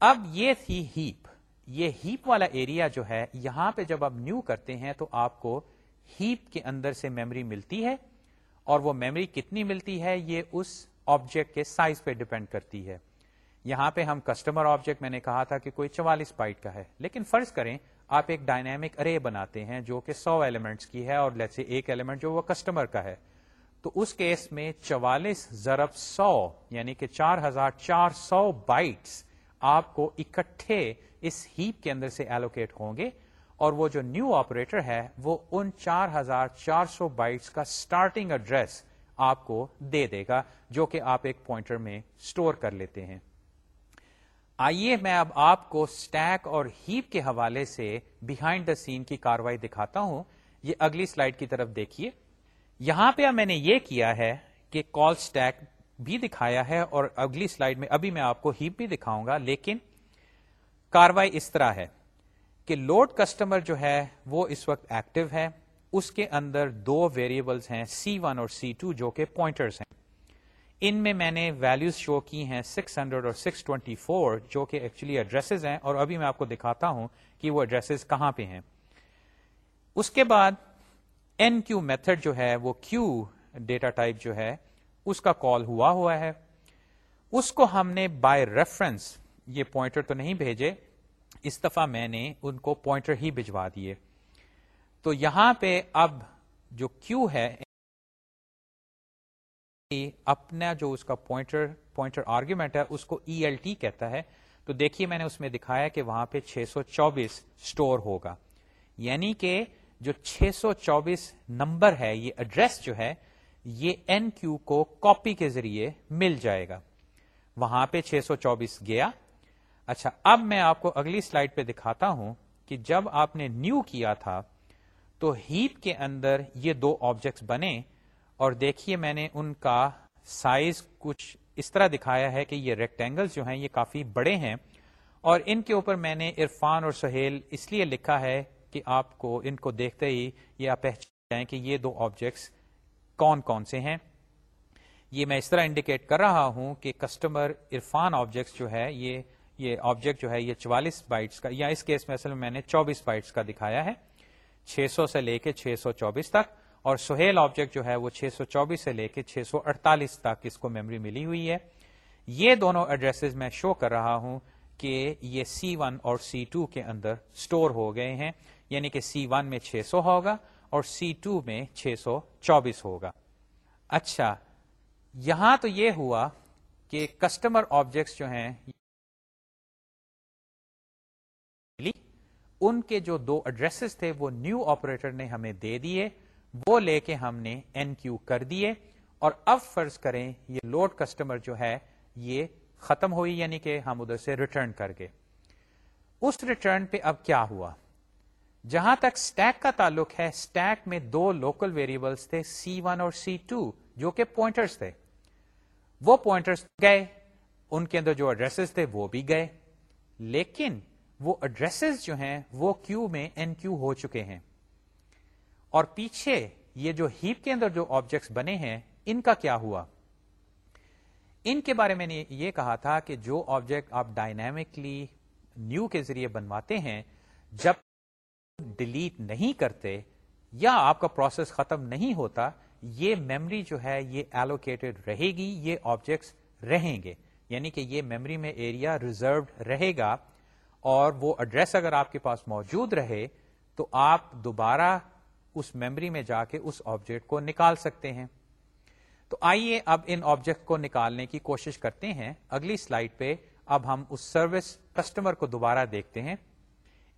اب یہ تھی ہیپ یہ ہیپ والا ایریا جو ہے، یہاں پہ جب آپ نیو کرتے ہیں تو آپ کو ہیپ کے اندر سے میموری ملتی ہے۔ اور وہ میموری کتنی ملتی ہے، یہ اس آبجیکٹ کے سائز پہ ڈپینڈ کرتی ہے۔ یہاں پہ ہم کسٹمر آبجیکٹ میں نے کہا تھا کہ کوئی چوالیس بائٹ کا ہے۔ لیکن فرض کریں، آپ ایک ڈائنامک ارے بناتے ہیں جو کہ سو ایلیمنٹس کی ہے اور لیٹ سے ایک ایلیمنٹ جو وہ کسٹمر کا ہے۔ تو اس کیس میں چوالیس ضرب سو یعنی کہ چار ہزار چار سو بائٹس آپ کو اکٹھے اس ہیپ کے اندر سے ایلوکیٹ ہوں گے۔ اور وہ جو نیو آپریٹر ہے، وہ ان چار ہزار چار سو بائٹس کا اسٹارٹنگ ایڈریس آپ کو دے دے گا، جو کہ آپ ایک پوائنٹر میں اسٹور کر لیتے ہیں۔ آئیے میں اب آپ کو اسٹیک اور ہیپ کے حوالے سے بہائنڈ دا سین کی کاروائی دکھاتا ہوں۔ یہ اگلی سلائڈ کی طرف دیکھیے۔ یہاں پہ میں نے یہ کیا ہے کہ کال اسٹیک بھی دکھایا ہے اور اگلی سلائڈ میں ابھی میں آپ کو ہیپ بھی دکھاؤں گا، لیکن کاروائی اس طرح ہے کہ لوڈ کسٹمر جو ہے وہ اس وقت ایکٹیو ہے۔ اس کے اندر دو ویریبلس ہیں سی ون اور سی ٹو جو کہ پوائنٹرس ہیں۔ ان میں میں نے ویلوز شو کی ہیں 600 اور 624 جو کہ ایکچولی ایڈریسز ہیں۔ اور ابھی میں آپ کو دکھاتا ہوں کہ وہ ایڈریسز کہاں پہ ہیں۔ اس کے بعد این کیو میتھڈ جو ہے، وہ کیو ڈیٹا ٹائپ جو ہے، اس کا کال ہوا ہوا ہے۔ اس کو ہم نے بائی ریفرنس یہ پوائنٹر تو نہیں بھیجے، اس دفعہ میں نے ان کو پوائنٹر ہی بھجوا دیے۔ تو یہاں پہ اب جو کیو ہے اپنا جو اس کا پوائنٹر پوائنٹر آرگیومنٹ ہے، اس کو ای ایل ٹی کہتا ہے۔ تو دیکھیے میں نے اس میں دکھایا کہ وہاں پہ 624 سٹور ہوگا۔ یعنی کہ جو 624 نمبر ہے، یہ ایڈریس جو ہے، یہ این کیو کو کاپی کے ذریعے مل جائے گا۔ وہاں پہ 624 گیا۔ اچھا اب میں آپ کو اگلی سلائڈ پہ دکھاتا ہوں کہ جب آپ نے نیو کیا تھا تو ہیپ کے اندر یہ دو آبجیکٹس بنے اور دیکھیے میں نے ان کا سائز کچھ اس طرح دکھایا ہے کہ یہ ریکٹینگل جو ہیں یہ کافی بڑے ہیں اور ان کے اوپر میں نے عرفان اور سہیل اس لیے لکھا ہے کہ آپ کو ان کو دیکھتے ہی یہ آپ پہچان کہ یہ دو آبجیکٹس کون کون سے ہیں۔ یہ میں اس طرح انڈیکیٹ کر رہا ہوں کہ کسٹمر عرفان آبجیکٹس جو ہے یہ یہ آبجیکٹ جو ہے یہ چوالیس بائٹس کا، یا اس کیس میں اصل میں میں نے چوبیس بائٹس کا دکھایا ہے۔ چھ سو سے لے کے چھ سو چوبیس تک اور سہیل آبجیکٹ جو ہے وہ 624 سے لے کے 648 تک اس کو میموری ملی ہوئی ہے۔ یہ دونوں ایڈریسز میں شو کر رہا ہوں کہ یہ سی ون اور سی ٹو کے اندر سٹور ہو گئے ہیں یعنی کہ سی ون میں 600 ہوگا اور سی ٹو میں 624 ہوگا۔ اچھا یہاں تو یہ ہوا کہ کسٹمر آبجیکٹس جو ہیں ان کے جو دو ایڈریسز تھے، وہ نیو آپریٹر نے ہمیں دے دیے، وہ لے کے ہم نے این کیو کر دیے۔ اور اب فرض کریں، یہ لوڈ کسٹمر جو ہے، یہ ختم ہوئی یعنی کہ ہم ادھر سے ریٹرن کر گئے۔ اس ریٹرن پہ اب کیا ہوا؟ جہاں تک اسٹیک کا تعلق ہے اسٹیک میں دو لوکل ویریبلس تھے سی ون اور سی ٹو جو کہ پوائنٹرس تھے۔ وہ پوائنٹرس گئے، ان کے اندر جو ایڈریسز تھے، وہ بھی گئے۔ لیکن وہ ایڈریسز جو ہیں وہ کیو میں این کیو ہو چکے ہیں۔ اور پیچھے یہ جو ہیپ کے اندر جو آبجیکٹس بنے ہیں، ان کا کیا ہوا؟ ان کے بارے میں نے یہ کہا تھا کہ جو آبجیکٹ آپ ڈائنامکلی نیو کے ذریعے بنواتے ہیں، جب ڈیلیٹ نہیں کرتے یا آپ کا پروسیس ختم نہیں ہوتا، یہ میمری جو ہے، یہ ایلوکیٹڈ رہے گی، یہ آبجیکٹس رہیں گے۔ یعنی کہ یہ میمری میں ایریا ریزروڈ رہے گا۔ اور وہ ایڈریس اگر آپ کے پاس موجود رہے تو آپ دوبارہ اس میمری میں جا کے اس آبجیکٹ کو نکال سکتے ہیں۔ تو آئیے اب ان آبجیکٹ کو نکالنے کی کوشش کرتے ہیں۔ اگلی سلائڈ پہ اب ہم اس سروس کسٹمر کو دوبارہ دیکھتے ہیں۔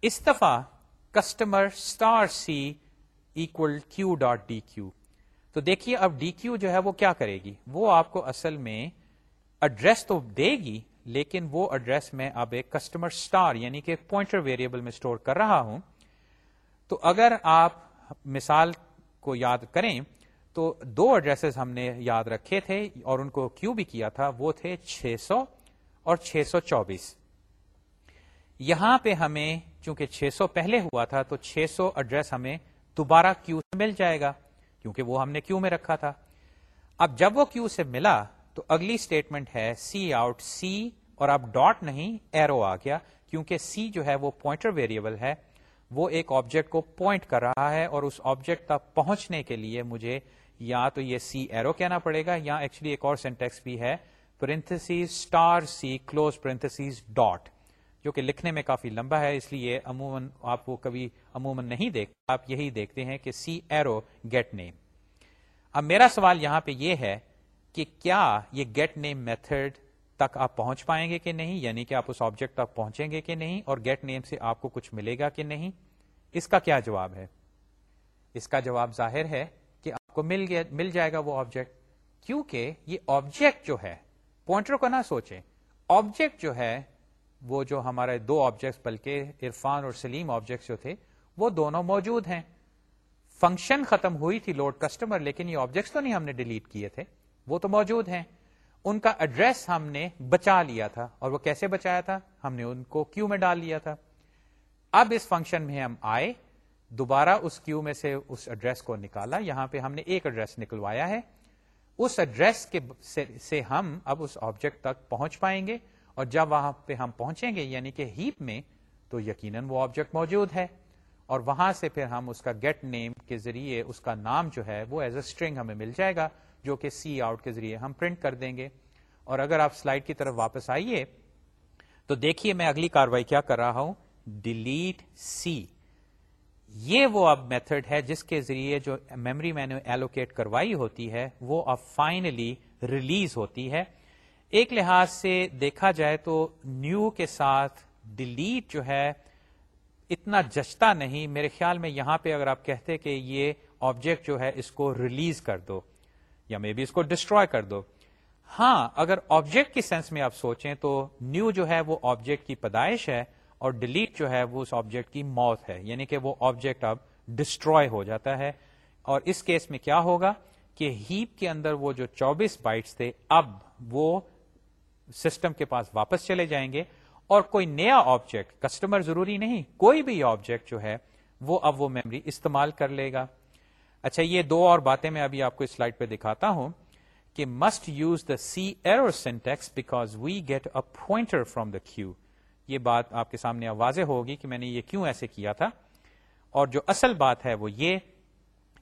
اس دفعہ customer star C equal Q dot dequeue تو دیکھیے اب ڈی کیو جو ہے وہ کیا کرے گی؟ وہ آپ کو اصل میں ایڈریس تو دے گی لیکن وہ ایڈریس میں اب ایک کسٹمر اسٹار یعنی کہ پوائنٹر ویریبل میں اسٹور کر رہا ہوں، تو اگر آپ مثال کو یاد کریں، تو دو ایڈریسز ہم نے یاد رکھے تھے اور ان کو کیوں بھی کیا تھا، وہ تھے 600 اور 624 یہاں پہ ہمیں، چونکہ 600 پہلے ہوا تھا، تو 600 ایڈریس ہمیں دوبارہ کیو سے مل جائے گا، کیونکہ وہ ہم نے کیو میں رکھا تھا۔ اب جب وہ کیو سے ملا، تو اگلی اسٹیٹمنٹ ہے سی آؤٹ سی اور اب ڈاٹ نہیں ایرو آ گیا، کیونکہ سی جو ہے وہ پوائنٹر ویریبل ہے، وہ ایک آبجیکٹ کو پوائنٹ کر رہا ہے اور اس آبجیکٹ تک پہنچنے کے لیے مجھے یا تو یہ سی ایرو کہنا پڑے گا، یا ایکچولی ایک اور سینٹیکس بھی ہے parenthesis star C close parenthesis dot جو کہ لکھنے میں کافی لمبا ہے، اس لیے عموماً آپ کو کبھی عموماً نہیں دیکھ، آپ یہی دیکھتے ہیں کہ سی ایرو گیٹ نیم اب میرا سوال یہاں پہ یہ ہے کہ کیا یہ گیٹ نیم میتھڈ تک آپ پہنچ پائیں گے کہ نہیں؟ یعنی کہ آپ اس آبجیکٹ تک پہنچیں گے کہ نہیں؟ اور گیٹ نیم سے آپ کو کچھ ملے گا کہ نہیں؟ اس کا کیا جواب ہے؟ اس کا جواب ظاہر ہے کہ آپ کو مل گیا مل جائے گا وہ آبجیکٹ کیونکہ یہ آبجیکٹ جو ہے پوائنٹر کو نہ سوچیں آبجیکٹ جو ہے، وہ جو ہمارے دو آبجیکٹس بلکہ عرفان اور سلیم آبجیکٹس جو تھے، وہ دونوں موجود ہیں۔ فنکشن ختم ہوئی تھی لوڈ کسٹمر، لیکن یہ آبجیکٹس تو نہیں ہم نے ڈیلیٹ کیے تھے، وہ تو موجود ہیں۔ ان کا ایڈریس ہم نے بچا لیا تھا۔ اور وہ کیسے بچایا تھا؟ ہم نے ان کو کیو میں ڈال لیا تھا۔ اب اس فنکشن میں ہم آئے۔ دوبارہ اس کیو میں سے اس ایڈریس کو نکالا۔ یہاں پہ ہم نے ایک ایڈریس نکلوایا ہے۔ اس ایڈریس کے سے ہم اب اس آبجیکٹ تک پہنچ پائیں گے۔ اور جب وہاں پہ ہم پہنچیں گے یعنی کہ ہیپ میں، تو یقیناً وہ آبجیکٹ موجود ہے۔ اور وہاں سے پھر ہم اس کا گیٹ نیم کے ذریعے اس کا نام جو ہے، وہ ایز اے اسٹرنگ ہمیں مل جائے گا۔ جو کہ سی آؤٹ کے ذریعے ہم پرنٹ کر دیں گے۔ اور اگر آپ سلائڈ کی طرف واپس آئیے، تو دیکھیے میں اگلی کاروائی کیا کر رہا ہوں۔ ڈیلیٹ سی یہ وہ اب میتھڈ ہے جس کے ذریعے جو میموری میں نے ایلوکیٹ کروائی ہوتی ہے، وہ اب فائنلی ریلیز ہوتی ہے۔ ایک لحاظ سے دیکھا جائے تو نیو کے ساتھ ڈیلیٹ جو ہے اتنا جچتا نہیں۔ میرے خیال میں یہاں پہ اگر آپ کہتے کہ یہ آبجیکٹ جو ہے اس کو ریلیز کر دو۔ یا مے بی اس کو ڈسٹروائے کر دو۔ ہاں اگر آبجیکٹ کی سینس میں آپ سوچیں تو نیو جو ہے وہ آبجیکٹ کی پیدائش ہے اور ڈیلیٹ جو ہے وہ اس آبجیکٹ کی موت ہے۔ یعنی کہ وہ آبجیکٹ اب ڈسٹروائے ہو جاتا ہے۔ اور اس کیس میں کیا ہوگا کہ ہیپ کے اندر وہ جو چوبیس بائٹس تھے، اب وہ سسٹم کے پاس واپس چلے جائیں گے۔ اور کوئی نیا آبجیکٹ کسٹمر ضروری نہیں، کوئی بھی آبجیکٹ جو ہے، وہ اب وہ میموری استعمال کر لے گا۔ اچھا یہ دو اور باتیں میں ابھی آپ کو اس سلائڈ پہ دکھاتا ہوں کہ must use the C arrow syntax because we get a pointer from the Q یہ بات آپ کے سامنے واضح ہوگی کہ میں نے یہ کیوں ایسے کیا تھا؟ اور جو اصل بات ہے وہ یہ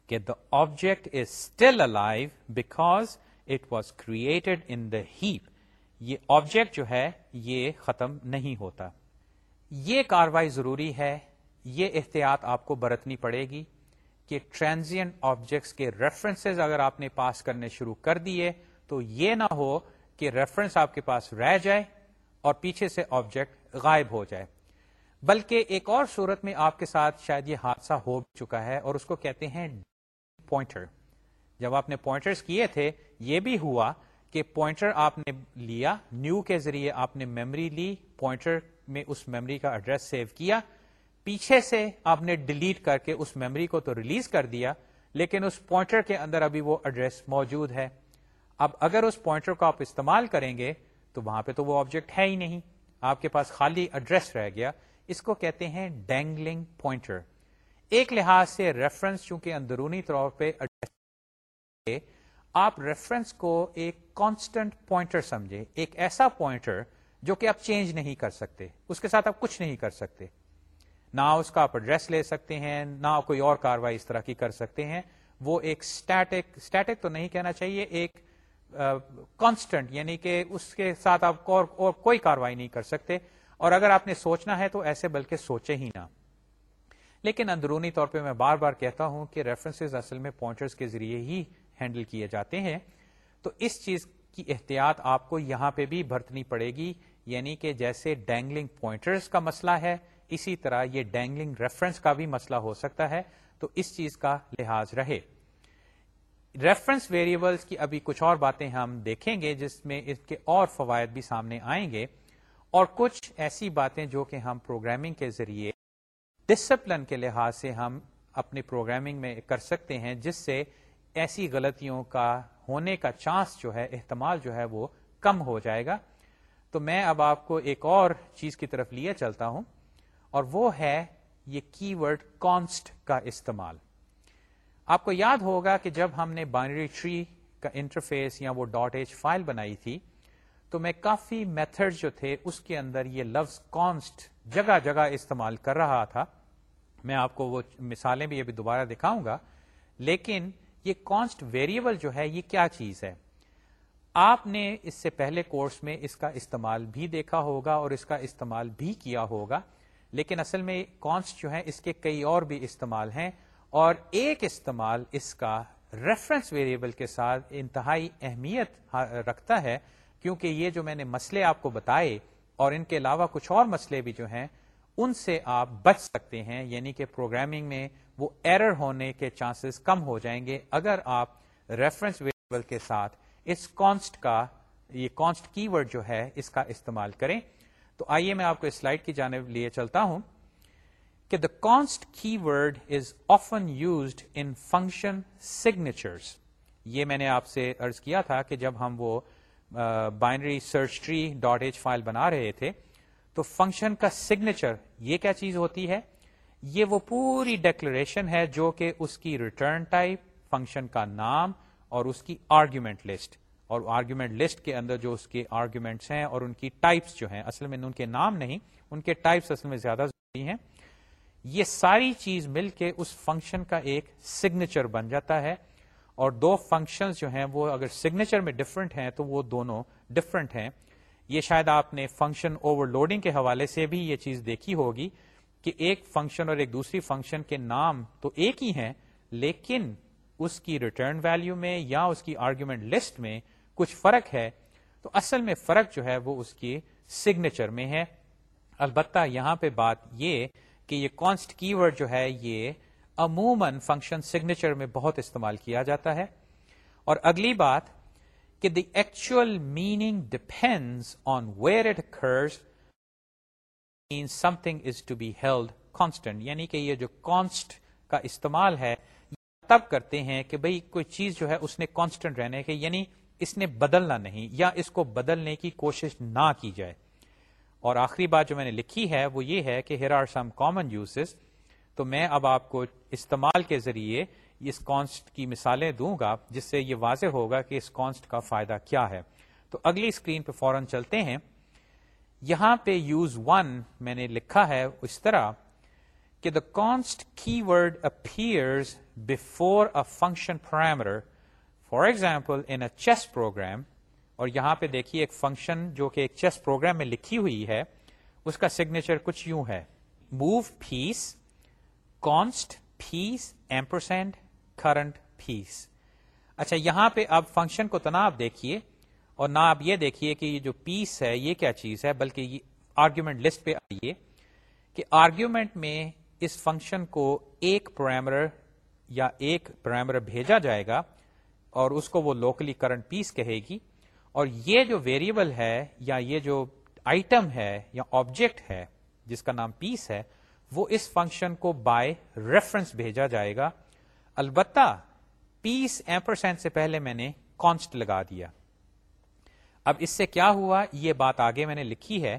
کہ the object is still alive because it was created in the heap یہ آبجیکٹ جو ہے یہ ختم نہیں ہوتا۔ یہ کاروائی ضروری ہے، یہ احتیاط آپ کو برتنی پڑے گی۔ کہ ٹرانزینٹ آبجیکٹس کے ریفرنسز اگر آپ نے پاس کرنے شروع کر دیے تو یہ نہ ہو کہ ریفرنس آپ کے پاس رہ جائے اور پیچھے سے آبجیکٹ غائب ہو جائے۔ بلکہ ایک اور صورت میں آپ کے ساتھ شاید یہ حادثہ ہو چکا ہے اور اس کو کہتے ہیں پوائنٹر جب آپ نے پوائنٹرز کیے تھے، یہ بھی ہوا کہ پوائنٹر آپ نے لیا نیو کے ذریعے آپ نے میموری لی پوائنٹر میں اس میموری کا ایڈریس سیو کیا پیچھے سے آپ نے ڈیلیٹ کر کے اس میموری کو تو ریلیز کر دیا، لیکن اس پوائنٹر کے اندر ابھی وہ ایڈریس موجود ہے۔ اب اگر اس پوائنٹر کو آپ استعمال کریں گے، تو وہاں پہ تو وہ آبجیکٹ ہے ہی نہیں۔ آپ کے پاس خالی ایڈریس رہ گیا۔ اس کو کہتے ہیں ڈینگلنگ پوائنٹر۔ ایک لحاظ سے ریفرنس چونکہ اندرونی طور پہ آپ ریفرنس کو ایک کانسٹنٹ پوائنٹر سمجھے ایک ایسا پوائنٹر جو کہ آپ چینج نہیں کر سکتے۔ اس کے ساتھ آپ کچھ نہیں کر سکتے۔ نہ اس کا آپ ایڈریس لے سکتے ہیں نہ کوئی اور کاروائی اس طرح کی کر سکتے ہیں۔ وہ ایک اسٹیٹک اسٹیٹک تو نہیں کہنا چاہیے ایک کانسٹنٹ یعنی کہ اس کے ساتھ آپ اور, اور کوئی کاروائی نہیں کر سکتے۔ اور اگر آپ نے سوچنا ہے تو ایسے بلکہ سوچے ہی نہ۔ لیکن اندرونی طور پہ میں بار بار کہتا ہوں کہ ریفرنسز اصل میں پوائنٹرز کے ذریعے ہی ہینڈل کیے جاتے ہیں۔ تو اس چیز کی احتیاط آپ کو یہاں پہ بھی برتنی پڑے گی یعنی کہ جیسے ڈینگلنگ پوائنٹرز کا مسئلہ ہے اسی طرح یہ ڈینگلنگ ریفرنس کا بھی مسئلہ ہو سکتا ہے، تو اس چیز کا لحاظ رہے۔ ریفرنس ویریبلس کی ابھی کچھ اور باتیں ہم دیکھیں گے، جس میں اس کے اور فوائد بھی سامنے آئیں گے۔ اور کچھ ایسی باتیں جو کہ ہم پروگرامنگ کے ذریعے ڈسپلن کے لحاظ سے ہم اپنی پروگرامنگ میں کر سکتے ہیں، جس سے ایسی غلطیوں کا ہونے کا چانس جو ہے، احتمال جو ہے، وہ کم ہو جائے گا۔ تو میں اب آپ کو ایک اور چیز کی طرف لیے چلتا ہوں۔ اور وہ ہے یہ کی ورڈ کانسٹ کا استعمال۔ آپ کو یاد ہوگا کہ جب ہم نے بائنری ٹری کا انٹرفیس یا وہ ڈاٹ ایچ فائل بنائی تھی، تو میں کافی میتھڈ جو تھے، اس کے اندر یہ لفظ کانسٹ جگہ جگہ استعمال کر رہا تھا۔ میں آپ کو وہ مثالیں بھی ابھی دوبارہ دکھاؤں گا۔ لیکن یہ کانسٹ ویریبل جو ہے، یہ کیا چیز ہے؟ آپ نے اس سے پہلے کورس میں اس کا استعمال بھی دیکھا ہوگا اور اس کا استعمال بھی کیا ہوگا۔ لیکن اصل میں کانسٹ جو ہے اس کے کئی اور بھی استعمال ہیں اور ایک استعمال اس کا ریفرنس ویریبل کے ساتھ انتہائی اہمیت رکھتا ہے، کیونکہ یہ جو میں نے مسئلے آپ کو بتائے اور ان کے علاوہ کچھ اور مسئلے بھی جو ہیں، ان سے آپ بچ سکتے ہیں۔ یعنی کہ پروگرامنگ میں وہ ایرر ہونے کے چانسز کم ہو جائیں گے۔ اگر آپ ریفرنس ویریبل کے ساتھ اس کانسٹ کا، یہ کانسٹ کی ورڈ جو ہے، اس کا استعمال کریں تو آئیے میں آپ کو اس سلائڈ کی جانب لیے چلتا ہوں کہ the const keyword is often used in function signatures یہ میں نے آپ سے ارض کیا تھا کہ جب ہم وہ binary search tree dot H file بنا رہے تھے، تو فنکشن کا سگنیچر یہ کیا چیز ہوتی ہے؟ یہ وہ پوری ڈیکلریشن ہے جو کہ اس کی ریٹرن ٹائپ فنکشن کا نام اور اس کی آرگیومنٹ لسٹ اور آرگیومنٹ لسٹ کے اندر جو اس کے آرگیومنٹس ہیں اور ان کی ٹائپس جو ہیں، اصل میں ان کے نام نہیں، ان کے ٹائپس اصل میں زیادہ ضروری ہیں۔ یہ ساری چیز مل کے اس فنکشن کا ایک سگنیچر بن جاتا ہے اور دو فنکشنز جو ہیں، وہ اگر سگنیچر میں ڈفرنٹ ہیں تو وہ دونوں ڈفرنٹ ہیں۔ یہ شاید آپ نے فنکشن اوور لوڈنگ کے حوالے سے بھی یہ چیز دیکھی ہوگی کہ ایک فنکشن اور ایک دوسری فنکشن کے نام تو ایک ہی ہیں، لیکن اس کی ریٹرن ویلو میں یا اس کی آرگیومنٹ لسٹ میں کچھ فرق ہے، تو اصل میں فرق جو ہے وہ اس کی سگنیچر میں ہے۔ البتہ یہاں پہ بات یہ کہ یہ کانسٹ کی ورڈ جو ہے، یہ عموماً فنکشن سگنیچر میں بہت استعمال کیا جاتا ہے۔ اور اگلی بات کہ the actual meaning depends on where it occurs mean something is to be held constant یعنی کہ یہ جو کانسٹ کا استعمال ہے تب کرتے ہیں کہ بھئی کوئی چیز جو ہے اس نے کانسٹنٹ رہنے کے یعنی اس نے بدلنا نہیں یا اس کو بدلنے کی کوشش نہ کی جائے۔ اور آخری بات جو میں نے لکھی ہے وہ یہ ہے کہ here are some common uses تو میں اب آپ کو استعمال کے ذریعے اس کانسٹ کی مثالیں دوں گا، جس سے یہ واضح ہوگا کہ اس کانسٹ کا فائدہ کیا ہے۔ تو اگلی اسکرین پہ فوراً چلتے ہیں۔ یہاں پہ یوز ون میں نے لکھا ہے اس طرح کہ the const keyword appears before a function parameter for example in a chess program اور یہاں پہ دیکھیے ایک فنکشن جو کہ ایک چیس پروگرام میں لکھی ہوئی ہے، اس کا سگنیچر کچھ یوں ہے۔ Move piece const piece ampersand current piece اچھا یہاں پہ اب فنکشن کو تنا آپ دیکھیے، اور نہ آپ یہ دیکھیے کہ یہ جو پیس ہے، یہ کیا چیز ہے، بلکہ یہ آرگیومنٹ لسٹ پہ آئیے کہ آرگیومنٹ میں اس فنکشن کو ایک پرائمر یا ایک پرائمر بھیجا جائے گا۔ اور اس کو وہ لوکلی کرنٹ پیس کہے گی۔ اور یہ جو ویریبل ہے یا یہ جو آئٹم ہے یا آبجیکٹ ہے، جس کا نام پیس ہے، وہ اس فنکشن کو بائی ریفرنس بھیجا جائے گا۔ البتہ پیس ایمپرسینٹ سے پہلے میں نے کانسٹ لگا دیا۔ اب اس سے کیا ہوا؟ یہ بات آگے میں نے لکھی ہے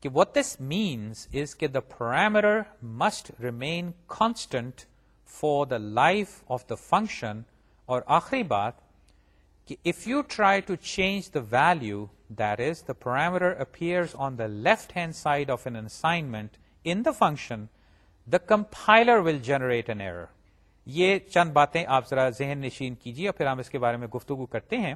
کہ وٹ دس مینس از کہ the parameter must remain constant for the life of the function اور آخری بات کہ if you try to change the value that is the parameter appears on the left hand side of an assignment in the function the compiler will generate an error یہ چند باتیں آپ ذرا ذہن نشین کیجیے اور پھر ہم اس کے بارے میں گفتگو کرتے ہیں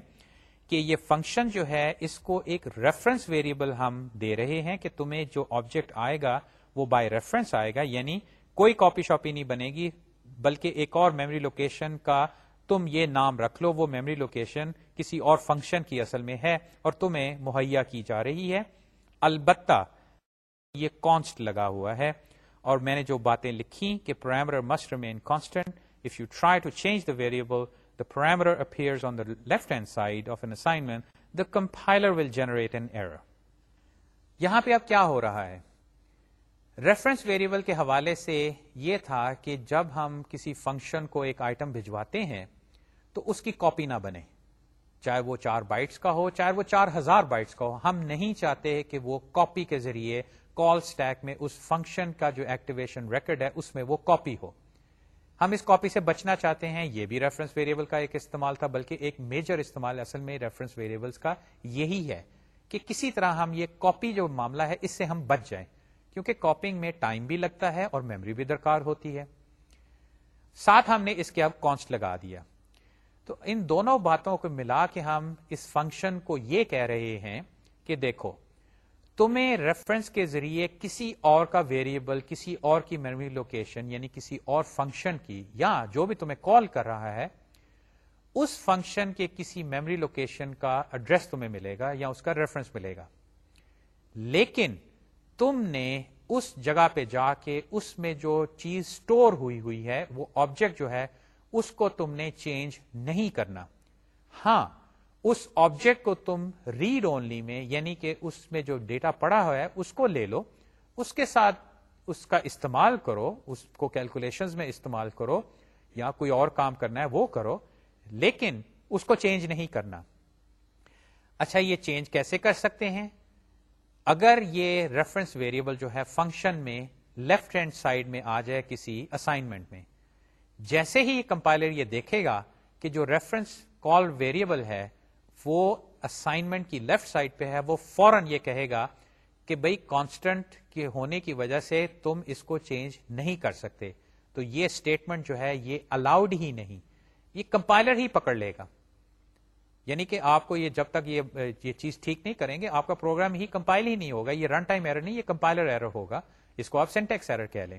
کہ یہ فنکشن جو ہے، اس کو ایک ریفرنس ویریبل ہم دے رہے ہیں کہ تمہیں جو آبجیکٹ آئے گا، وہ بائی ریفرنس آئے گا یعنی کوئی کاپی شاپی نہیں بنے گی، بلکہ ایک اور میموری لوکیشن کا تم یہ نام رکھ لو، وہ میموری لوکیشن کسی اور فنکشن کی اصل میں ہے اور تمہیں مہیا کی جا رہی ہے۔ البتہ یہ کانسٹ لگا ہوا ہے اور میں نے جو باتیں لکھی کہ parameter must remain constant if you try to change the variable the parameter appears on the left hand side of an assignment the compiler will generate an error یہاں پہ اب کیا ہو رہا ہے؟ ریفرنس ویریبل کے حوالے سے یہ تھا کہ جب ہم کسی فنکشن کو ایک آئٹم بھجواتے ہیں، تو اس کی کاپی نہ بنے۔ چاہے وہ چار بائٹس کا ہو، چاہے وہ چار ہزار بائٹس کا ہو، ہم نہیں چاہتے کہ وہ کاپی کے ذریعے کال اسٹیک میں اس فنکشن کا جو ایکٹیویشن ریکرڈ ہے، اس میں وہ کاپی ہو۔ ہم اس کاپی سے بچنا چاہتے ہیں، یہ بھی ریفرنس ویریبل کا ایک استعمال تھا، بلکہ ایک میجر استعمال اصل میں ریفرنس ویریبلس کا یہی ہے کہ کسی طرح ہم یہ کاپی جو معاملہ ہے، اس سے ہم بچ جائیں۔ کیونکہ کاپنگ میں ٹائم بھی لگتا ہے اور میموری بھی درکار ہوتی ہے۔ ساتھ ہم نے اس کے اب کانسٹ لگا دیا۔ تو ان دونوں باتوں کو ملا کے ہم اس فنکشن کو یہ کہہ رہے ہیں کہ دیکھو، تمہیں ریفرنس کے ذریعے کسی اور کا ویریبل کسی اور کی میموری لوکیشن یعنی کسی اور فنکشن کی یا جو بھی تمہیں کال کر رہا ہے، اس فنکشن کے کسی میموری لوکیشن کا ایڈریس تمہیں ملے گا یا اس کا ریفرنس ملے گا۔ لیکن تم نے اس جگہ پہ جا کے اس میں جو چیز سٹور ہوئی ہوئی ہے، وہ آبجیکٹ جو ہے، اس کو تم نے چینج نہیں کرنا۔ ہاں اس آبجیکٹ کو تم ریڈ اونلی میں یعنی کہ اس میں جو ڈیٹا پڑا ہوا ہے، اس کو لے لو۔ اس کے ساتھ اس کا استعمال کرو، اس کو کیلکولیشن میں استعمال کرو، یا کوئی اور کام کرنا ہے، وہ کرو۔ لیکن اس کو چینج نہیں کرنا۔ اچھا یہ چینج کیسے کر سکتے ہیں؟ اگر یہ ریفرنس ویریبل جو ہے فنکشن میں لیفٹ ہینڈ سائڈ میں آ جائے کسی اسائنمنٹ میں، جیسے ہی کمپائلر یہ دیکھے گا کہ جو ریفرنس کال ویریبل ہے، وہ اسائنمنٹ کی لیفٹ سائڈ پہ ہے، وہ فوراً یہ کہے گا کہ بھائی کانسٹنٹ کے ہونے کی وجہ سے تم اس کو چینج نہیں کر سکتے۔ تو یہ اسٹیٹمنٹ جو ہے، یہ الاؤڈ ہی نہیں۔ یہ کمپائلر ہی پکڑ لے گا۔ یعنی کہ آپ کو یہ جب تک یہ یہ چیز ٹھیک نہیں کریں گے، آپ کا پروگرام ہی کمپائل ہی نہیں ہوگا، یہ رن ٹائم ایرر نہیں، یہ کمپائلر ایرر ہوگا۔ اس کو آپ سینٹیکس ایرر کہہ لیں۔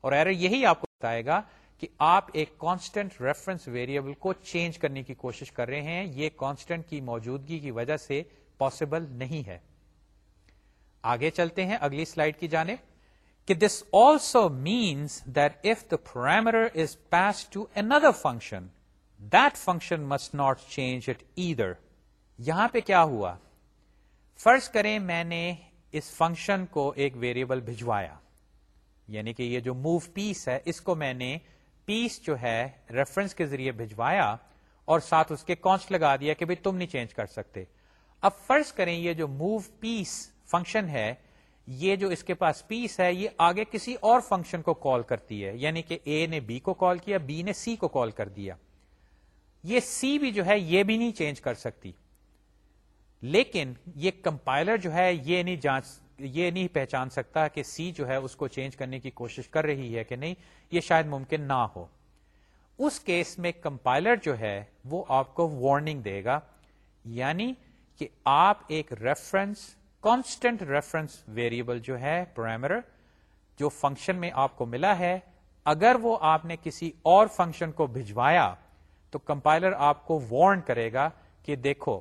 اور ایرر یہی آپ کو بتائے گا کہ آپ ایک کانسٹنٹ ریفرنس ویریبل کو چینج کرنے کی کوشش کر رہے ہیں۔ یہ کانسٹنٹ کی موجودگی کی وجہ سے پاسبل نہیں ہے۔ آگے چلتے ہیں، اگلی سلائڈ کی جانب۔ کہ this also means that if the parameter is pass to another function that function must not change it either یہاں پہ کیا ہوا؟ فرض کریں میں نے اس فنکشن کو ایک ویریبل بھجوایا. یعنی کہ یہ جو موو پیس ہے، اس کو میں نے پیس جو ہے ریفرنس کے ذریعے بھجوایا اور ساتھ اس کے کانسٹ لگا دیا کہ تم نہیں چینج کر سکتے۔ اب فرض کریں یہ جو موو پیس فنکشن ہے، یہ جو اس کے پاس پیس ہے، یہ آگے کسی اور فنکشن کو کال کرتی ہے۔ یعنی کہ اے نے بی کو کال کیا بی نے سی کو کال کر دیا۔ یہ سی بھی جو ہے یہ بھی نہیں چینج کر سکتی۔ لیکن یہ کمپائلر جو ہے یہ نہیں جانچ، یہ نہیں پہچان سکتا کہ سی جو ہے اس کو چینج کرنے کی کوشش کر رہی ہے کہ نہیں، یہ شاید ممکن نہ ہو۔ اس کیس میں کمپائلر جو ہے وہ آپ کو وارننگ دے گا یعنی کہ آپ ایک ریفرنس کانسٹنٹ ریفرنس ویریبل جو ہے پرائمر جو فنکشن میں آپ کو ملا ہے، اگر وہ آپ نے کسی اور فنکشن کو بھجوایا تو کمپائلر آپ کو وارن کرے گا کہ دیکھو،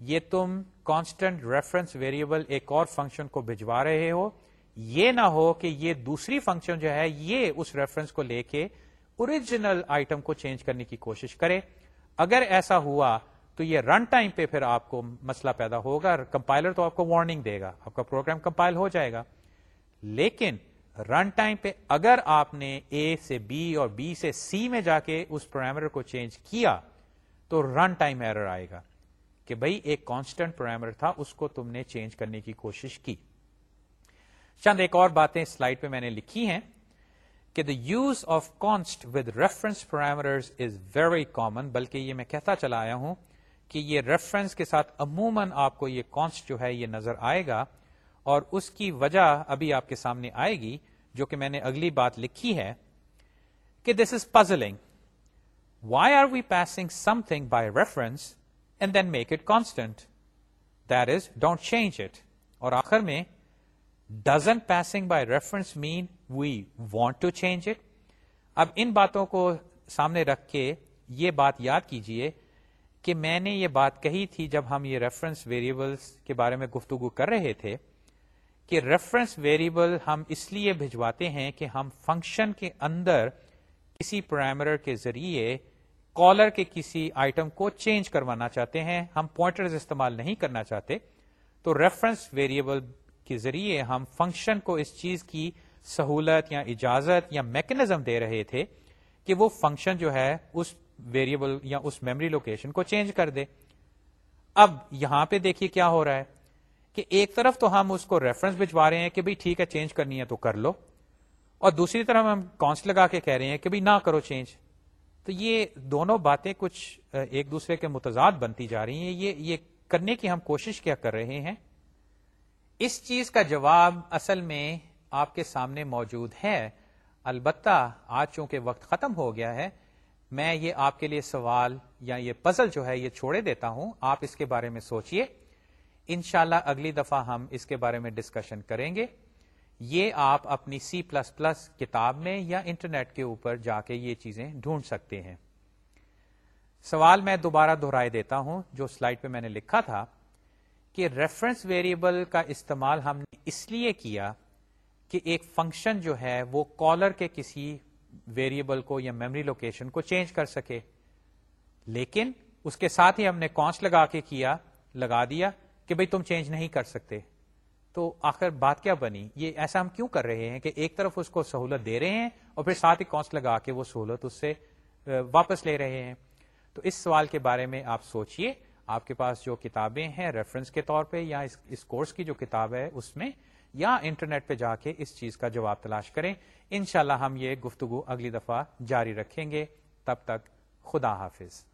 یہ تم کانسٹنٹ ریفرنس ویریبل ایک اور فنکشن کو بھجوا رہے ہو۔ یہ نہ ہو کہ یہ دوسری فنکشن جو ہے، یہ اس ریفرنس کو لے کے اوریجنل آئٹم کو چینج کرنے کی کوشش کرے۔ اگر ایسا ہوا تو یہ رن ٹائم پہ پھر آپ کو مسئلہ پیدا ہوگا کمپائلر تو آپ کو وارننگ دے گا۔ آپ کا پروگرام کمپائل ہو جائے گا۔ لیکن رن ٹائم پہ اگر آپ نے اے سے بی اور بی سے سی میں جا کے اس پرائمر کو چینج کیا، تو رن ٹائم ایرر آئے گا کہ بھائی ایک کانسٹنٹ پرائمر تھا، اس کو تم نے چینج کرنے کی کوشش کی۔ چند ایک اور باتیں سلائڈ پہ میں نے لکھی ہیں کہ the use of const with reference parameter is very common بلکہ یہ میں کہتا چلا آیا ہوں کہ یہ ریفرنس کے ساتھ عموماً آپ کو یہ کانسٹ جو ہے یہ نظر آئے گا اور اس کی وجہ ابھی آپ کے سامنے آئے گی جو کہ میں نے اگلی بات لکھی ہے کہ this is puzzling why are we passing something by reference and then make it constant that is don't change it اور آخر میں doesn't passing by reference mean we want to change it اب ان باتوں کو سامنے رکھ کے یہ بات یاد کیجیے کہ میں نے یہ بات کہی تھی جب ہم یہ ریفرنس ویریبلس کے بارے میں گفتگو کر رہے تھے کہ ریفرنس ویریبل ہم اس لیے بھجواتے ہیں کہ ہم فنکشن کے اندر کسی پرائمر کے ذریعے کالر کے کسی آئٹم کو چینج کروانا چاہتے ہیں، ہم پوائنٹر استعمال نہیں کرنا چاہتے۔ تو ریفرنس ویریبل کے ذریعے ہم فنکشن کو اس چیز کی سہولت یا اجازت یا میکنزم دے رہے تھے کہ وہ فنکشن جو ہے اس ویریبل یا اس میموری لوکیشن کو چینج کر دے۔ اب یہاں پہ دیکھیے کیا ہو رہا ہے۔ کہ ایک طرف تو ہم اس کو ریفرنس بھجوا رہے ہیں کہ بھائی ٹھیک ہے چینج کرنی ہے تو کر لو۔ اور دوسری طرف ہم کانسٹ لگا کے کہہ رہے ہیں کہ بھائی نہ کرو چینج تو یہ دونوں باتیں کچھ ایک دوسرے کے متضاد بنتی جا رہی ہیں۔ یہ یہ کرنے کی ہم کوشش کیا کر رہے ہیں۔ اس چیز کا جواب اصل میں آپ کے سامنے موجود ہے۔ البتہ آج چونکہ وقت ختم ہو گیا ہے، میں یہ آپ کے لیے سوال یا یہ پزل جو ہے یہ چھوڑے دیتا ہوں۔ آپ اس کے بارے میں سوچئے۔ انشاءاللہ اگلی دفعہ ہم اس کے بارے میں ڈسکشن کریں گے۔ یہ آپ اپنی سی پلس پلس کتاب میں یا انٹرنیٹ کے اوپر جا کے یہ چیزیں ڈھونڈ سکتے ہیں۔ سوال میں دوبارہ دہرائے دیتا ہوں، جو سلائڈ پہ میں نے لکھا تھا کہ ریفرنس ویریبل کا استعمال ہم نے اس لیے کیا کہ ایک فنکشن جو ہے وہ کالر کے کسی ویریبل کو یا میموری لوکیشن کو چینج کر سکے۔ لیکن اس کے ساتھ ہی ہم نے کونس لگا کے کیا، لگا دیا۔ کہ بھئی تم چینج نہیں کر سکتے۔ تو آخر بات کیا بنی؟ یہ ایسا ہم کیوں کر رہے ہیں کہ ایک طرف اس کو سہولت دے رہے ہیں اور پھر ساتھ ہی کونس لگا کے وہ سہولت اس سے واپس لے رہے ہیں۔ تو اس سوال کے بارے میں آپ سوچئے۔ آپ کے پاس جو کتابیں ہیں ریفرنس کے طور پہ یا اس کورس کی جو کتاب ہے اس میں، یا انٹرنیٹ پہ جا کے اس چیز کا جواب تلاش کریں۔ انشاءاللہ ہم یہ گفتگو اگلی دفعہ جاری رکھیں گے۔ تب تک خدا حافظ۔